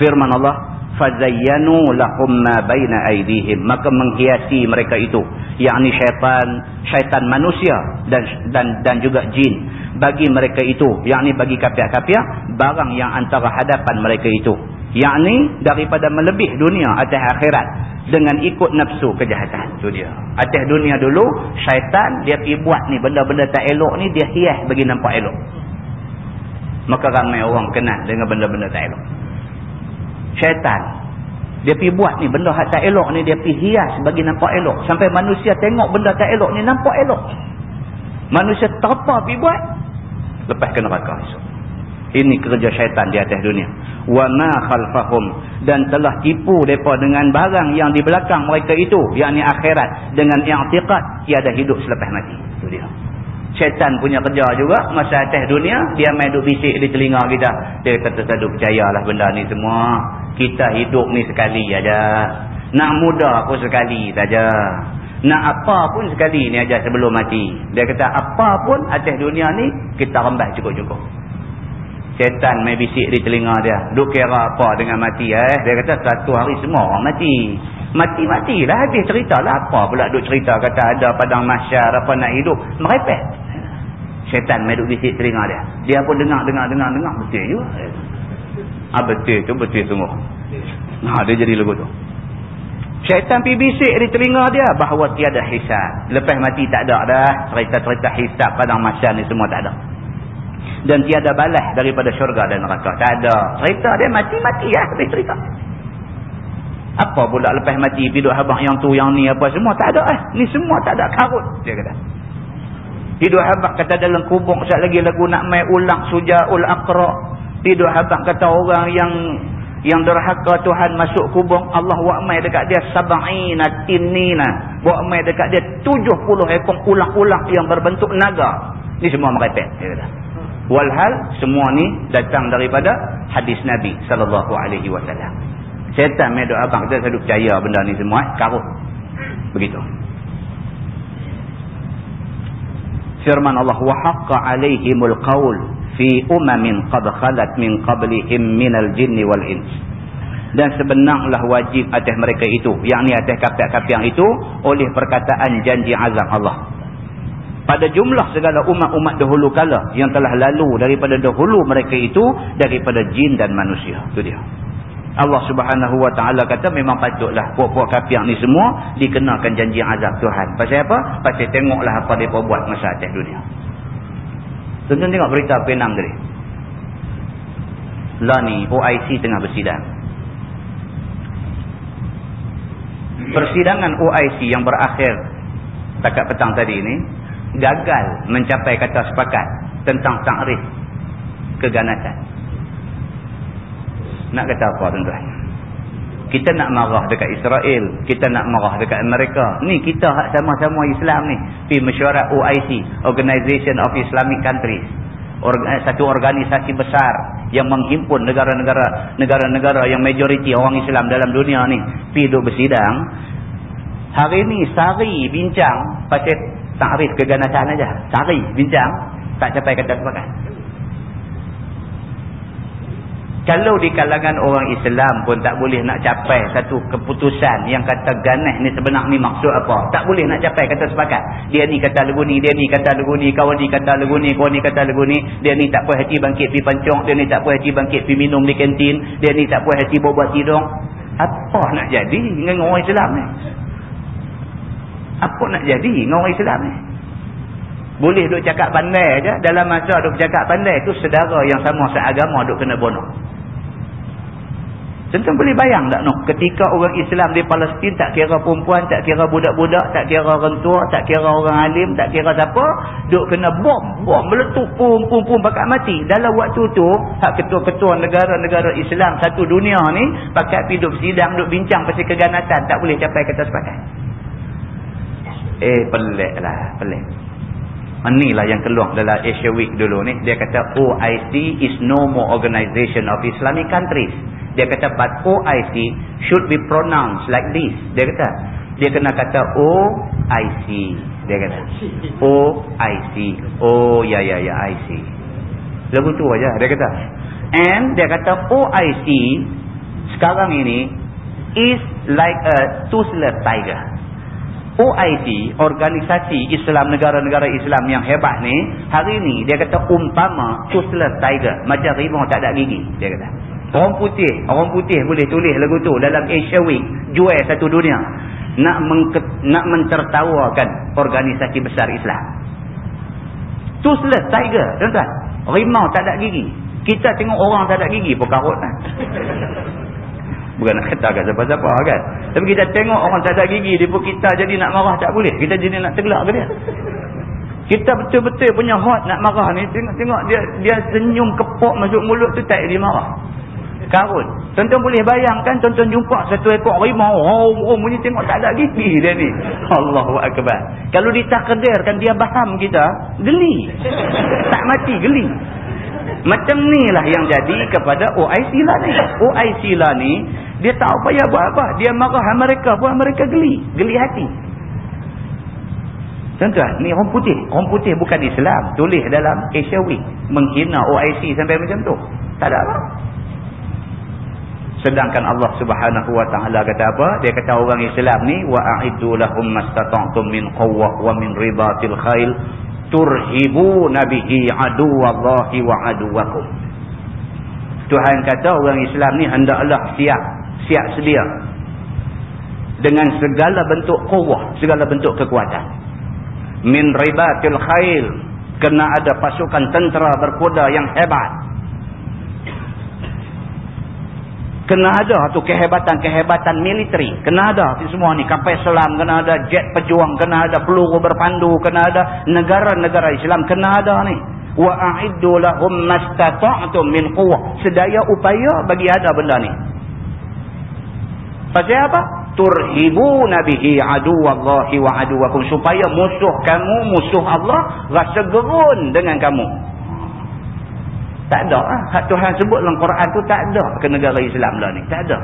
Firman Allah fazayyanu lahum ma baina aydihim. Maka menghiasi mereka itu. Yakni syaitan syaitan manusia dan dan dan juga jin. Bagi mereka itu yakni bagi kafir-kafir barang yang antara hadapan mereka itu. Yakni daripada melebih dunia atas akhirat dengan ikut nafsu kejahatan tu dia atas dunia dulu syaitan dia pergi buat ni benda-benda tak elok ni dia hias bagi nampak elok. Maka ramai orang kenal dengan benda-benda tak elok syaitan. Dia pergi buat ni benda tak elok ni dia pergi hias bagi nampak elok. Sampai manusia tengok benda tak elok ni nampak elok. Manusia terpa pergi buat. Lepas ke neraka esok. Ini kerja syaitan di atas dunia. Wa ma khalfahum. Dan telah tipu depa dengan barang yang di belakang mereka itu. Yakni akhirat. Dengan i'tiqad tiada hidup selepas mati. Itu dia syaitan punya kerja juga. Masa atas dunia dia main duk bisik di telinga kita. Dia kata duk percayalah benda ni semua. Kita hidup ni sekali aja. Nak muda pun sekali saja. Nak apa pun sekali ni aja sebelum mati. Dia kata apa pun atas dunia ni kita rembas cukup-cukup. Syaitan main bisik di telinga dia. Duk kira apa dengan mati eh? Dia kata satu hari semua orang mati. Mati-matilah habis cerita lah. Apa pula duk cerita? Kata ada padang masyar apa nak hidup? Merepek syaitan main duk bisik telinga dia. Dia pun dengar dengar dengar dengar. Betul juga ah betul tu betul sungguh ha dia jadi lagu tu. Syaitan pergi bisik di telinga dia bahawa tiada hisab. Lepas mati tak ada dah. Cerita-cerita hisab padang masyar ni semua tak ada. Dan tiada balas daripada syurga dan neraka. Tak ada. Cerita dia mati-mati lah habis cerita. Apa pula lepas mati hidup habang yang tu yang ni apa semua tak ada eh. Ni semua tak ada karut dia kata Hidup habak kata dalam kubur sekali lagi lagu nak mai ulang sujaul aqra. Hidup habak kata orang yang yang derhaka Tuhan masuk kubur Allah wa mai dekat dia sab'ina tinina. Wa mai dekat dia 70 ekor ulang-ulang yang berbentuk naga. Ni semua merepek dia kata. Walhal semua ni datang daripada hadis Nabi sallallahu alaihi wasallam. Syaitan mai doa abang kita selalu percaya benda ni semua karut. Begitu. Firman Allah wa haqqa alaihimul qaul fi umamin qad khalat min qablihim minal jinni wal ins. Dan sebenarlah wajib atas mereka itu yakni atas kafir-kafir yang itu oleh perkataan janji azab Allah. Pada jumlah segala umat-umat dahulu kala yang telah lalu daripada dahulu mereka itu daripada jin dan manusia. Itu dia Allah subhanahu wa ta'ala kata memang patutlah puak-puak kafir ni semua dikenakan janji azab Tuhan. Pasal apa? Pasal tengoklah apa mereka buat masa atas dunia. Tonton tengok berita Penang tadi. Lah ni OIC tengah bersidang. Persidangan OIC yang berakhir takat petang tadi ni gagal mencapai kata sepakat tentang takrif keganasan. Nak kata apa tuan-tuan? Kita nak marah dekat Israel. Kita nak marah dekat Amerika. Ni kita sama-sama Islam ni. Di mesyuarat OIC. Organization of Islamic Countries. Eh, satu organisasi besar yang menghimpun negara-negara negara-negara yang majoriti orang Islam dalam dunia ni. Pergi duduk bersidang. Hari ni sari bincang pasal takrif keganasan aja. Sari bincang. Tak capai kata sepakat. Kalau di kalangan orang Islam pun tak boleh nak capai satu keputusan yang kata ganas ni sebenarnya ni maksud apa. Tak boleh nak capai kata sepakat. Dia ni kata lagu ni, dia ni kata lagu ni, kawan ni kata lagu ni, kawan ni kata lagu ni. Dia ni tak puas hati bangkit pergi pancong, dia ni tak puas hati bangkit pergi minum di kantin, dia ni tak puas hati buat tidung. Apa nak jadi dengan orang Islam ni? Apa nak jadi dengan orang Islam ni? Boleh duk cakap pandai aja dalam masa duk cakap pandai tu sedara yang sama seagama duk kena bunuh. Tentu boleh bayang tak no? Ketika orang Islam di Palestin tak kira perempuan, tak kira budak-budak, tak kira orang tua, tak kira orang alim, tak kira siapa. Duk kena bom. Bom meletup pum pum pum pakat mati. Dalam waktu tu, hak ketua-ketua negara-negara Islam satu dunia ni, pakat duk sidang, duk bincang pasal keganatan. Tak boleh capai kata sepakat. Eh, pelik lah. Pelik. Inilah yang keluar dalam Asia Week dulu ni. Dia kata OIC is no more organization of Islamic countries. Dia kata but OIC should be pronounced like this. Dia kata dia kena kata OIC. Dia kata OIC. Oh ya ya ya IC. Lagu tu aja dia kata. And dia kata OIC sekarang ini is like a toothless tiger. OIC, organisasi Islam negara-negara Islam yang hebat ni, hari ni dia kata umpama toothless tiger, macam rimau tak ada gigi, dia kata. Orang putih, orang putih boleh tulis lagu tu dalam Asia Week, jual satu dunia. Nak nak mentertawakan organisasi besar Islam. Toothless tiger, tuan-tuan. Rimau tak ada gigi. Kita tengok orang tak ada gigi pun karut kan. Bukan nak kata kat siapa-siapa kan. Tapi kita tengok orang tak ada gigi, dia pun kita jadi nak marah tak boleh. Kita jadi nak tegelak ke dia. Kita betul-betul punya hot nak marah ni. Tengok-tengok dia dia senyum kepok masuk mulut tu tak dia marah karun. Tuan-tuan boleh bayangkan tuan-tuan jumpa satu ekor harimau. Oh, oh bunyi tengok tak ada gigi dia ni. Allahu akbar. Kalau ditakdirkan dia baham kita, geli. Tak mati geli. Macam ni lah yang jadi kepada OIC lah ni. OIC lah ni, dia tak payah buat apa. Dia marah mereka buat mereka geli. Geli hati. Tuan-tuan, ni orang putih. Orang putih bukan Islam. Tulis dalam Asia Week. Menghina OIC sampai macam tu. Tak ada apa. Sedangkan Allah Subhanahu wa taala kata apa? Dia kata orang Islam ni wa a'iddu lahum mastata'tum min quwwah wa min ribatil khail turhibuna bihi aduwallahi wa aduwakum. Tuhan kata orang Islam ni hendaklah siap, siap sedia dengan segala bentuk quwwah, segala bentuk kekuatan. Min ribatil khail kena ada pasukan tentera berkuda yang hebat Kena ada tu kehebatan-kehebatan militeri. Kena ada semua ni. Kapal selam kena ada. Jet pejuang kena ada. Peluru berpandu kena ada. Negara-negara Islam kena ada ni. Wa a'iddu lahum mastata'tum min quwwah. Sedaya upaya bagi ada benda ni. Pasal apa? Turhibu nabihi aduwallahi wa aduwakum. Supaya musuh kamu, musuh Allah rasa gerun dengan kamu. Tak ada lah. Hak Tuhan sebut dalam Quran tu tak ada ke negara Islam lah ni. Tak ada.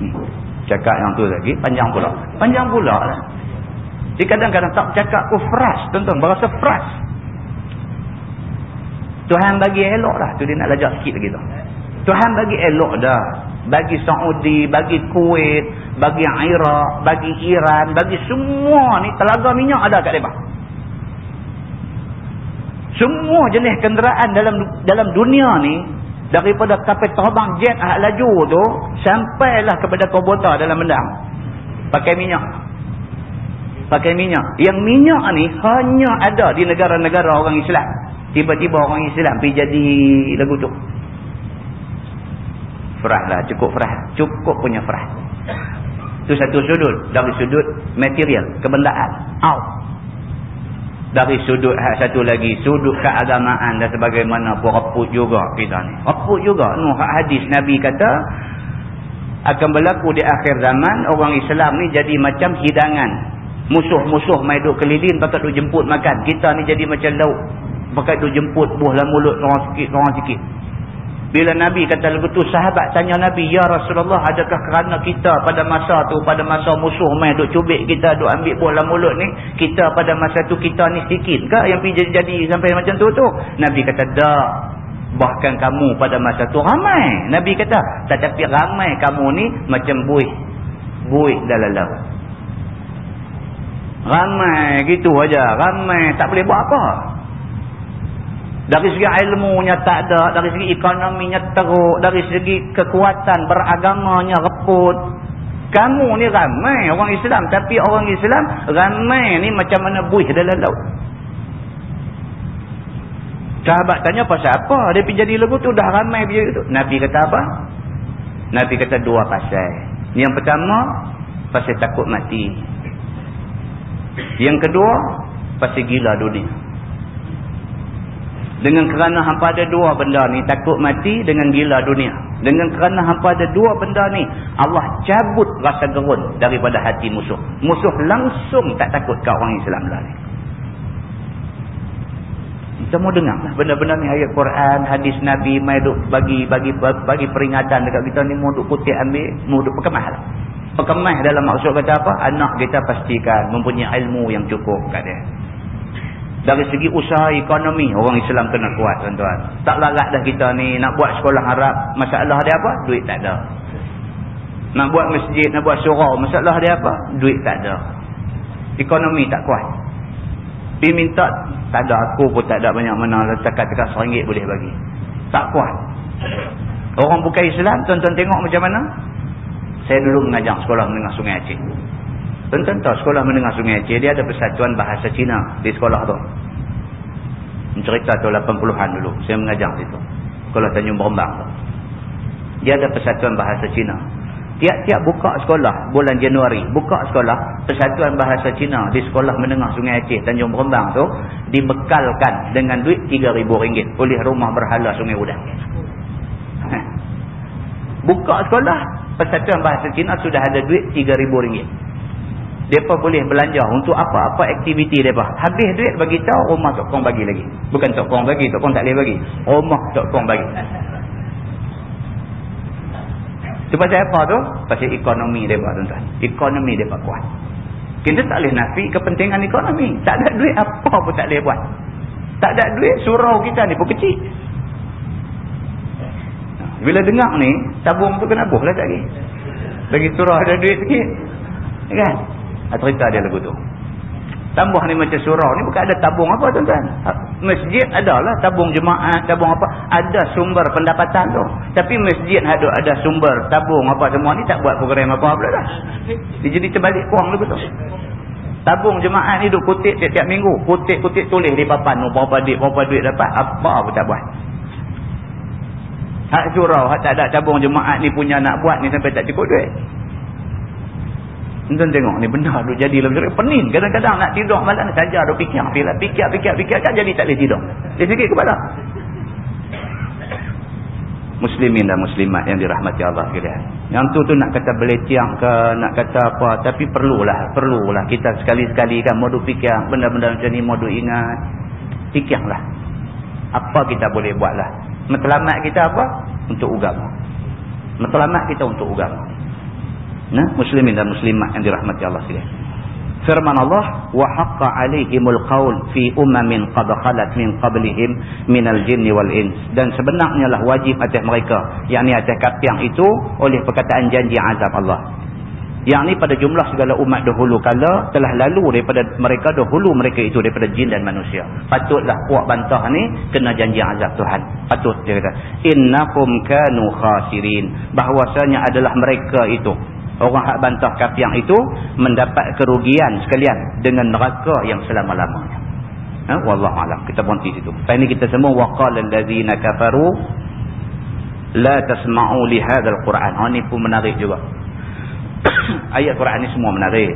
Hmm. Cakap yang tu lagi panjang pula. Panjang pula lah. Jadi kadang-kadang tak cakap aku fresh. Tuan-tuan berasa fresh. Tuhan bagi elok lah. Tu dia nak lajak sikit lagi tu. Tuhan bagi elok dah. Bagi Saudi, bagi Kuwait, bagi Iraq, bagi Iran, bagi semua ni telaga minyak ada kat mereka. Semua jenis kenderaan dalam dalam dunia ni daripada kapal terbang jet ahad laju tu sampailah kepada kubota dalam bendang. Pakai minyak. Pakai minyak. Yang minyak ni hanya ada di negara-negara orang Islam. Tiba-tiba orang Islam pergi jadi lagu tu. Frah lah. Cukup frah. Cukup punya frah. Itu satu sudut. Dari sudut material. Kebendaan. Out dari sudut satu lagi sudut keagamaan dan sebagaimana reput juga kita ni. Reput juga. No, hadis Nabi kata akan berlaku di akhir zaman orang Islam ni jadi macam hidangan. Musuh-musuh mai duk keliling pakat duk jemput makan. Kita ni jadi macam lauk. Pakat duk jemput buah dalam mulut orang sikit orang sikit bila Nabi kata lagu tu sahabat tanya Nabi, Ya Rasulullah adakah kerana kita pada masa tu, pada masa musuh main duk cubik kita, duk ambil bola mulut ni, kita pada masa tu kita ni sikit ke yang pergi jadi-jadi sampai macam tu tu? Nabi kata, dah. Bahkan kamu pada masa tu ramai. Nabi kata, tetapi ramai kamu ni macam buih. Buih dalam laut. Ramai gitu aja, Ramai tak boleh buat apa. Dari segi ilmunya tak ada, dari segi ekonominya teruk, dari segi kekuatan beragamanya reput. Kamu ni ramai orang Islam, tapi orang Islam ramai ni macam mana buih dalam laut. Sahabat tanya pasal apa dia pergi jadi lagu tu dah ramai pergi tu. Nabi kata apa? Nabi kata dua pasal. Yang pertama pasal takut mati. Yang kedua pasal gila dunia. Dengan kerana hampa ada dua benda ni takut mati dengan gila dunia. Dengan kerana hampa ada dua benda ni Allah cabut rasa gerun daripada hati musuh. Musuh langsung tak takut ke orang Islam lah ni. Kita mau dengar lah benda-benda ni ayat Quran, hadis Nabi, mai duk bagi bagi bagi peringatan dekat kita ni mau duk kutip ambil, mau duk perkemah lah. Perkemah dalam maksud kata apa? Anak kita pastikan mempunyai ilmu yang cukup kat dia. Dari segi usaha ekonomi, orang Islam kena kuat tuan-tuan. Tak larat dah kita ni nak buat sekolah Arab, masalah dia apa? Duit tak ada. Nak buat masjid, nak buat surau, masalah dia apa? Duit tak ada. Ekonomi tak kuat. Pergi minta, tak ada aku pun tak ada banyak mana. Cakap-cakap seringgit boleh bagi. Tak kuat. Orang bukan Islam, tuan-tuan tengok macam mana? Saya dulu mengajar sekolah menengah Sungai Aceh. Tuan-tuan tahu sekolah menengah Sungai Aceh, dia ada persatuan bahasa Cina di sekolah tu. Mencerita tu 80-an dulu. Saya mengajar situ. Sekolah Tanjung Berembang tu. Dia ada persatuan bahasa Cina. Tiap-tiap buka sekolah bulan Januari, buka sekolah Persatuan Bahasa Cina di Sekolah Menengah Sungai Aceh Tanjung Berembang tu dibekalkan dengan duit RM3,000 oleh Rumah Berhala Sungai Udang. Buka sekolah Persatuan Bahasa Cina sudah ada duit RM3,000. Depa boleh belanja untuk apa-apa aktiviti depa. Habis duit bagi tahu rumah tok kong bagi lagi. Bukan tok kong bagi, tok kong tak boleh bagi. Rumah tok kong bagi. Itu pasal apa tu? Pasal ekonomi mereka tuan-tuan. Ekonomi mereka kuat. Kita tak boleh nafi kepentingan ekonomi. Tak ada duit apa pun tak boleh buat. Tak ada duit surau kita ni pun kecil. Bila dengar ni, tabung tu kena buh lah tak lagi. Bagi surau ada duit sikit. Kan? Cerita dia lagu tu. Tambah ni macam surau ni bukan ada tabung apa tuan-tuan. Ha, masjid adalah tabung jemaah, tabung apa. Ada sumber pendapatan tu. Tapi masjid ada ada sumber tabung apa semua ni tak buat program apa pula dah. Dia jadi terbalik kurang lebih tu. Tabung jemaah ni duk kutip tiap-tiap minggu. Kutip-kutip tulis di papan. Oh, berapa duit, berapa duit dapat. Apa pun tak buat. Hak surau, hak tak ada tabung jemaah ni punya nak buat ni sampai tak cukup duit. Tuan tengok ni benda duk jadi lebih pening. Kadang-kadang nak tidur malam saja duk fikir, fikir, fikir, fikir, fikir kan jadi tak boleh tidur. Dia fikir kepada muslimin dan muslimat yang dirahmati Allah sekalian. Yang tu tu nak kata beletiang ke, nak kata apa, tapi perlulah, perlulah kita sekali-sekali kan modu fikir benda-benda macam ni modu ingat. Fikirlah. Apa kita boleh buatlah. Matlamat kita apa? Untuk agama. Matlamat kita untuk agama nah muslimin dan muslimat yang dirahmati Allah sekalian firman Allah wa haqqa alaihimul qaul fi ummin qad khalat min qablihim minal jinni wal ins dan sebenarnya lah wajib atas mereka yakni atas kafir itu oleh perkataan janji azab Allah yang ni pada jumlah segala umat dahulu kala telah lalu daripada mereka dahulu mereka itu daripada jin dan manusia. Patutlah puak bantah ni kena janji azab Tuhan. Patut dia kata. Innakum kanu khasirin. Bahwasanya adalah mereka itu orang hak bantah kafiang itu mendapat kerugian sekalian dengan neraka yang selama-lamanya. Ha? Wallahu alam. Kita berhenti situ. Lepas ini kita semua waqala allazina kafaru la tasma'u li hadzal Quran. Ha ni pun menarik juga. Ayat Quran ni semua menarik.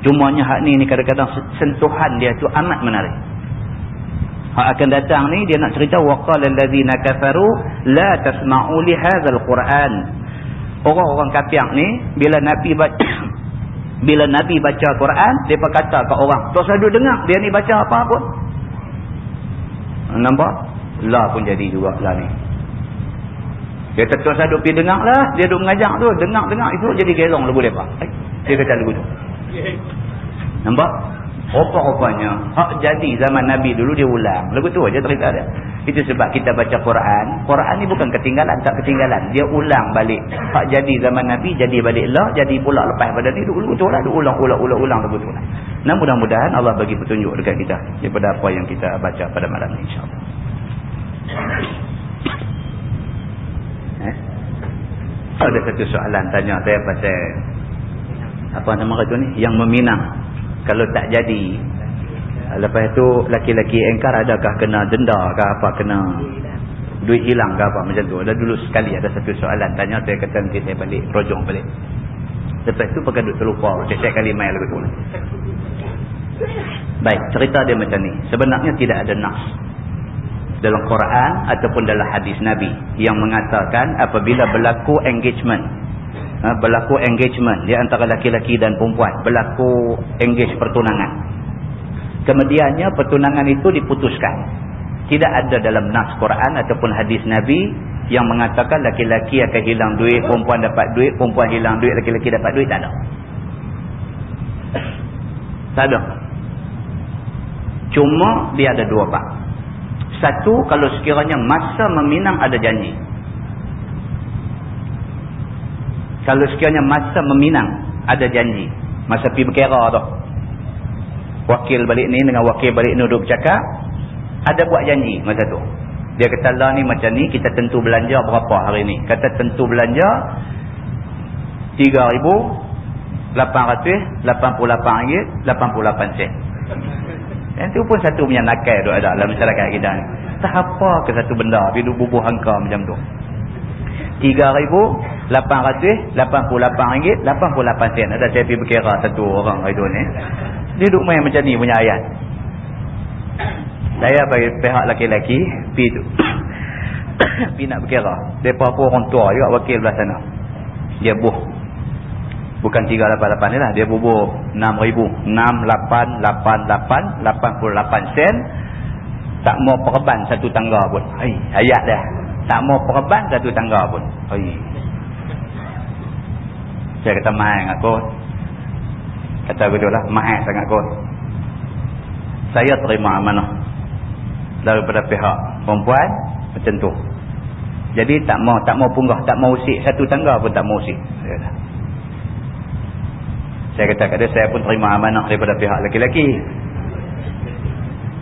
Cumanya hak ni ni kadang-kadang sentuhan dia tu amat menarik. Hak akan datang ni dia nak cerita waqala allazina kafaru la tasma'u li hadzal Quran orang-orang kafir ni bila nabi baca bila nabi baca Quran depa kata ke orang tak usah duk dengar dia ni baca apa pun. Nampak? La pun jadi juga lah ni. Dia tak usah duk pergi dengar lah dia duk mengajar tu dengar-dengar itu jadi gelong lagu depa dia kata lagu tu. Nampak Rupa-rupanya hak jadi zaman Nabi dulu dia ulang. Lagu tu aja cerita dia. Itu sebab kita baca Quran. Quran ni bukan ketinggalan, tak ketinggalan. Dia ulang balik. Hak jadi zaman Nabi jadi balik lah, jadi pula lepas pada ni dulu tu lah, ulang ulang ulang ulang lagu tu lah. Nah mudah-mudahan Allah bagi petunjuk dekat kita daripada apa yang kita baca pada malam ni insya-Allah. Eh? Ada satu soalan tanya saya pasal apa nama kata ni yang meminang kalau tak jadi lepas tu laki-laki engkar adakah kena denda ke apa kena? Duit hilang ke apa macam tu? Ada dulu sekali ada satu soalan. Tanya saya kata nanti saya balik rojong balik. Lepas tu pakai duduk terlupa setiap kali main lagu tu baik cerita dia macam ni. Sebenarnya tidak ada nas dalam Quran ataupun dalam hadis Nabi yang mengatakan apabila berlaku engagement ha, berlaku engagement di antara laki-laki dan perempuan. Berlaku engage pertunangan. Kemudiannya pertunangan itu diputuskan. Tidak ada dalam nas Quran ataupun hadis Nabi yang mengatakan laki-laki akan hilang duit perempuan dapat duit perempuan hilang duit laki-laki dapat duit. Tak ada. Tak ada. Cuma dia ada dua bab satu, kalau sekiranya masa meminang ada janji. Kalau sekiranya masa meminang ada janji. Masa pergi berkera tu. Wakil balik ni dengan wakil balik ni duduk bercakap. Ada buat janji masa tu. Dia kata lah ni macam ni kita tentu belanja berapa hari ni. Kata tentu belanja RM3,888 sen. Yang tu pun satu punya nakal tu ada dalam masyarakat kita ni. Tak apa ke satu benda hidup bubuh angka macam tu. RM3,888 sen. Ada saya pergi berkira satu orang itu ni. Dia duduk main macam ni punya ayat. Saya bagi pihak laki-laki pergi tu. pergi nak berkira. Mereka pun orang tua juga wakil belah sana. Dia buh bukan 388 ni lah dia bubur 6000 6888 88 sen tak mau perban satu tangga pun Hai, ayat dah tak mau perban satu tangga pun Hai. Saya kata main dengan kot kata betul lah main sangat kot saya terima amanah daripada pihak perempuan macam tu jadi tak mau tak mau punggah tak mau usik satu tangga pun tak mau usik saya kata saya kata kat dia, saya pun terima amanah daripada pihak lelaki-lelaki.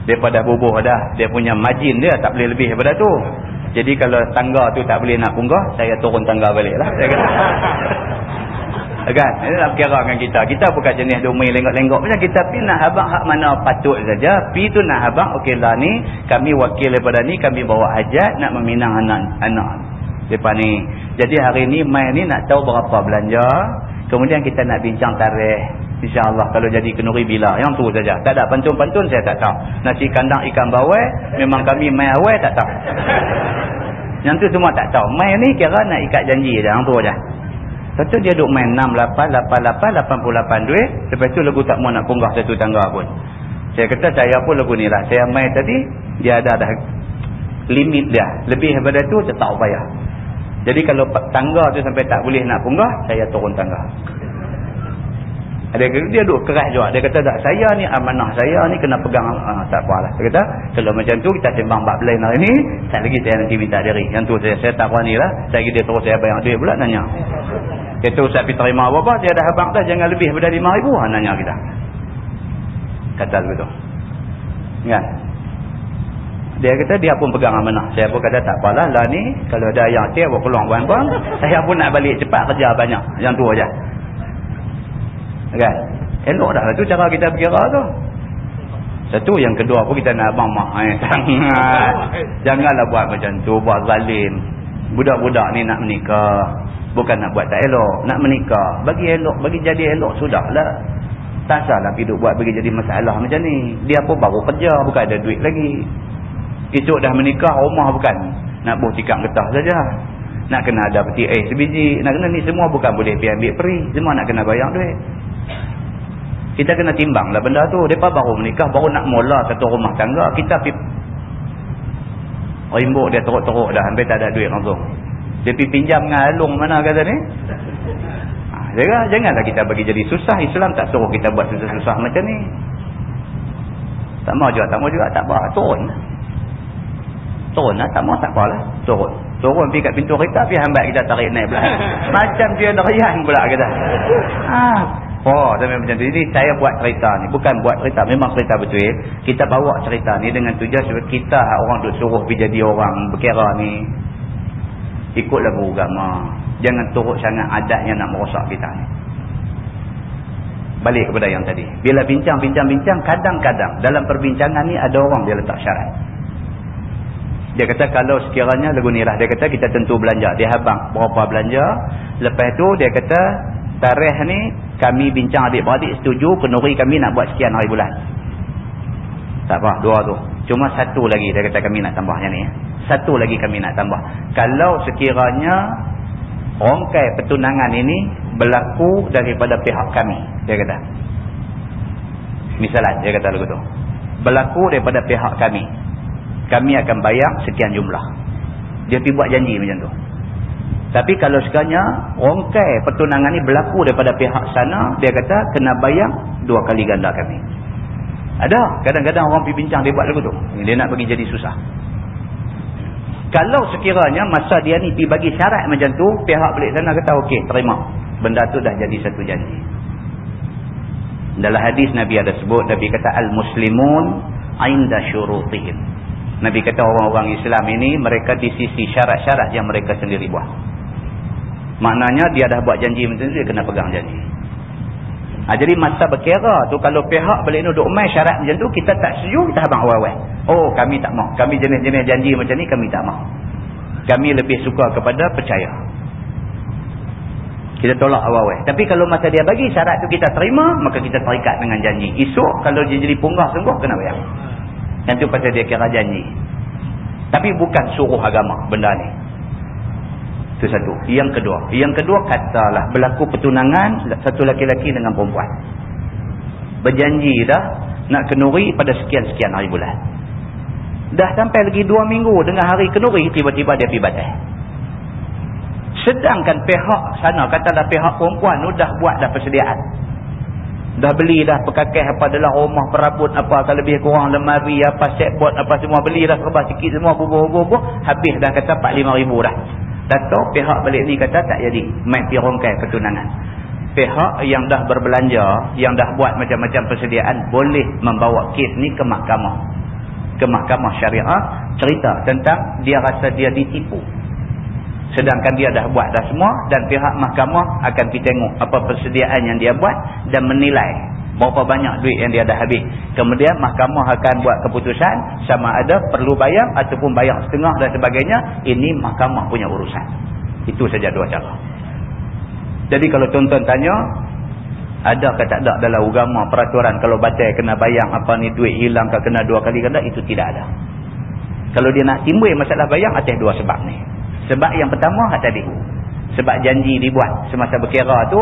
Daripada bubuh dah, dia punya margin dia tak boleh lebih daripada tu. Jadi kalau tangga tu tak boleh nak punggah, saya turun tangga balik lah. Saya kata. Kan? Ini nak kira dengan kita. Kita bukan jenis domai lenggok-lenggok macam kita pi nak habang hak mana patut saja. Pi tu nak habang, okeylah ni, kami wakil daripada ni, kami bawa hajat nak meminang anak-anak. Depan ni. Jadi hari ni, mai ni nak tahu berapa belanja. Kemudian kita nak bincang tarikh. InsyaAllah kalau jadi kenuri bila. Yang tu saja. Tak ada pantun-pantun saya tak tahu. Nasi kandang ikan bawai. Memang kami main awal tak tahu. Yang tu semua tak tahu. Main ni kira nak ikat janji je. Yang tu saja. Lepas tu dia duduk main 6, 8, 8, 8, 88 duit. Lepas tu lagu tak mau nak punggah satu tangga pun. Saya kata saya pun lagu ni lah. Saya main tadi. Dia ada dah limit dia. Lebih daripada tu tetap upaya. Jadi kalau tangga tu sampai tak boleh nak punggah, saya turun tangga. Ada dia duduk keras juga. Dia kata tak, saya ni amanah saya ni kena pegang. Ah, tak apalah. Dia kata, kalau macam tu kita sembang bab lain hari ni, tak lagi saya nanti minta diri. Yang tu saya, saya tak berani lah. Saya dia terus saya bayar duit pula nanya. Terus saya pergi terima apa-apa, dia dah habang dah, jangan lebih daripada RM5,000 ha, nanya kita. Kata begitu. Kan? Dia kata dia pun pegang amanah. Saya pun kata tak apalah lah ni. Kalau ada yang tiap buat peluang buang-buang. Saya pun nak balik cepat kerja banyak. Yang tu aja. Kan? Elok dah lah tu cara kita berkira tu. Satu yang kedua pun kita nak abang mak. Eh. Janganlah buat macam tu. Buat zalim. Budak-budak ni nak menikah. Bukan nak buat tak elok. Nak menikah. Bagi elok. Bagi jadi elok. Sudahlah. Tak salah hidup buat bagi jadi masalah macam ni. Dia pun baru kerja. Bukan ada duit lagi. Itu dah menikah rumah bukan nak buh tikam getah saja. Nak kena ada peti air sebiji. Nak kena ni semua bukan boleh pergi ambil peri. Semua nak kena bayar duit. Kita kena timbang lah benda tu. Mereka baru menikah, baru nak mula satu rumah tangga. Kita pergi rimbuk dia teruk-teruk dah. Hampir tak ada duit langsung. Dia pergi pinjam dengan alung mana kata ni. Ha, jangan, janganlah kita bagi jadi susah. Islam tak suruh kita buat susah-susah macam ni. Tak mau juga, tak mau juga. Tak apa, turun turun lah tak mau tak apalah turun turun pergi kat pintu kereta pergi hambat kita tarik naik pula macam dia nerian pula kata ah oh sampai macam tu ini saya buat cerita ni bukan buat cerita memang cerita betul kita bawa cerita ni dengan tujuan kita orang duk suruh pergi jadi orang berkira ni ikut lagu agama. Jangan turut sangat adat yang nak merosak kita ni. Balik kepada yang tadi. Bila bincang-bincang-bincang kadang-kadang dalam perbincangan ni ada orang dia letak syarat. Dia kata kalau sekiranya lagu ni lah dia kata kita tentu belanja. Dia habang berapa belanja lepas tu dia kata tarikh ni kami bincang adik-beradik setuju kenuri kami nak buat sekian hari bulan tak apa dua tu. Cuma satu lagi dia kata kami nak tambah yang ni satu lagi kami nak tambah. Kalau sekiranya rongkai pertunangan ini berlaku daripada pihak kami dia kata. Misalnya dia kata lagu tu. Berlaku daripada pihak kami. Kami akan bayar sekian jumlah. Dia pergi buat janji macam tu. Tapi kalau sekanya rongkai pertunangan ini berlaku daripada pihak sana dia kata kena bayar dua kali ganda kami ada kadang-kadang orang pergi bincang dia buat lagu tu dia nak bagi jadi susah kalau sekiranya masa dia ni pergi bagi syarat macam tu, pihak balik sana kata okey, terima. Benda tu dah jadi satu janji. Dalam hadis Nabi ada sebut, Nabi kata al-muslimun inda syurutihim. Nabi kata orang-orang Islam ini mereka di sisi syarat-syarat yang mereka sendiri buat. Maknanya dia dah buat janji macam tu dia kena pegang janji. Ha, jadi masa berkira tu kalau pihak balik ni duk main syarat macam tu kita tak setuju kita habang awal-awal. Oh kami tak mau. Kami jenis-jenis janji macam ni kami tak mau. Kami lebih suka kepada percaya. Kita tolak awal-awal. Tapi kalau masa dia bagi syarat tu kita terima maka kita terikat dengan janji. Esok kalau dia jadi punggah sungguh kena bayar. Yang tu pasal dia kira janji. Tapi bukan suruh agama benda ni. Itu satu. Yang kedua. Yang kedua katalah berlaku pertunangan satu laki-laki dengan perempuan. Berjanji dah nak kenuri pada sekian-sekian hari bulan. Dah sampai lagi dua minggu dengan hari kenuri tiba-tiba dia pergi batal. Sedangkan pihak sana katalah pihak perempuan tu dah buat dah persediaan. Dah beli dah pekakeh apa adalah rumah perabot apa kalau lebih kurang lemari apa setboard apa semua beli dah serba sikit semua bubuh-bubuh habis dah kata 4-5 ribu dah. Datuk pihak balik ni kata tak jadi. Main pirongkai pertunangan. Pihak yang dah berbelanja, yang dah buat macam-macam persediaan, boleh membawa kes ni ke mahkamah. Ke mahkamah syariah, cerita tentang dia rasa dia ditipu. Sedangkan dia dah buat dah semua dan pihak mahkamah akan pergi tengok apa persediaan yang dia buat dan menilai berapa banyak duit yang dia dah habis. Kemudian mahkamah akan buat keputusan sama ada perlu bayar ataupun bayar setengah dan sebagainya. Ini mahkamah punya urusan. Itu saja dua cara. Jadi kalau tuan-tuan tanya, ada ke tak ada dalam agama peraturan kalau batal kena bayar apa ni duit hilang ke kena dua kali kena itu tidak ada. Kalau dia nak timbul masalah bayar atas dua sebab ni. Sebab yang pertama tadi. Sebab janji dibuat semasa berkira tu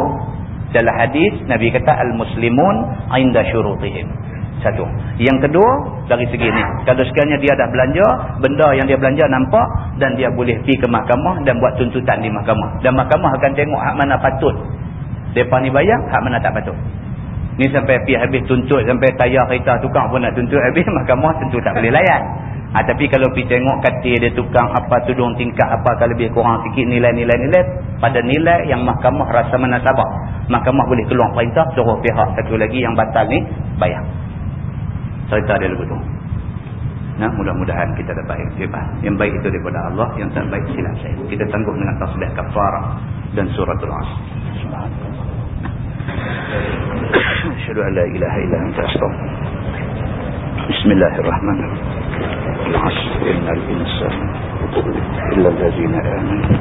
dalam hadis Nabi kata al-muslimun inda syurutihim. Satu. Yang kedua dari segi ni, kalau sekiranya dia dah belanja, benda yang dia belanja nampak dan dia boleh pergi ke mahkamah dan buat tuntutan di mahkamah. Dan mahkamah akan tengok hak mana patut. Depa ni bayar, hak mana tak patut. Ni sampai pergi habis tuntut sampai tayar kereta tukang pun nak tuntut habis mahkamah tentu tak boleh layan. Ha, tapi kalau pergi tengok katil dia tukang apa tudung tingkat apa kalau lebih kurang sikit nilai-nilai-nilai pada nilai yang mahkamah rasa menasabah. Mahkamah boleh keluar perintah suruh pihak satu lagi yang batal ni bayar. Cerita dia lebih tu. Nah, mudah-mudahan kita dapat yang baik. Yang baik itu daripada Allah, yang tak baik silap saya. Kita tangguh dengan tasbih kafarah dan suratul asr. أشهد أن لا إله إلا أنت أستغفر بسم الله الرحمن الرحيم العصر. إن الإنسان إلا الذين آمنوا.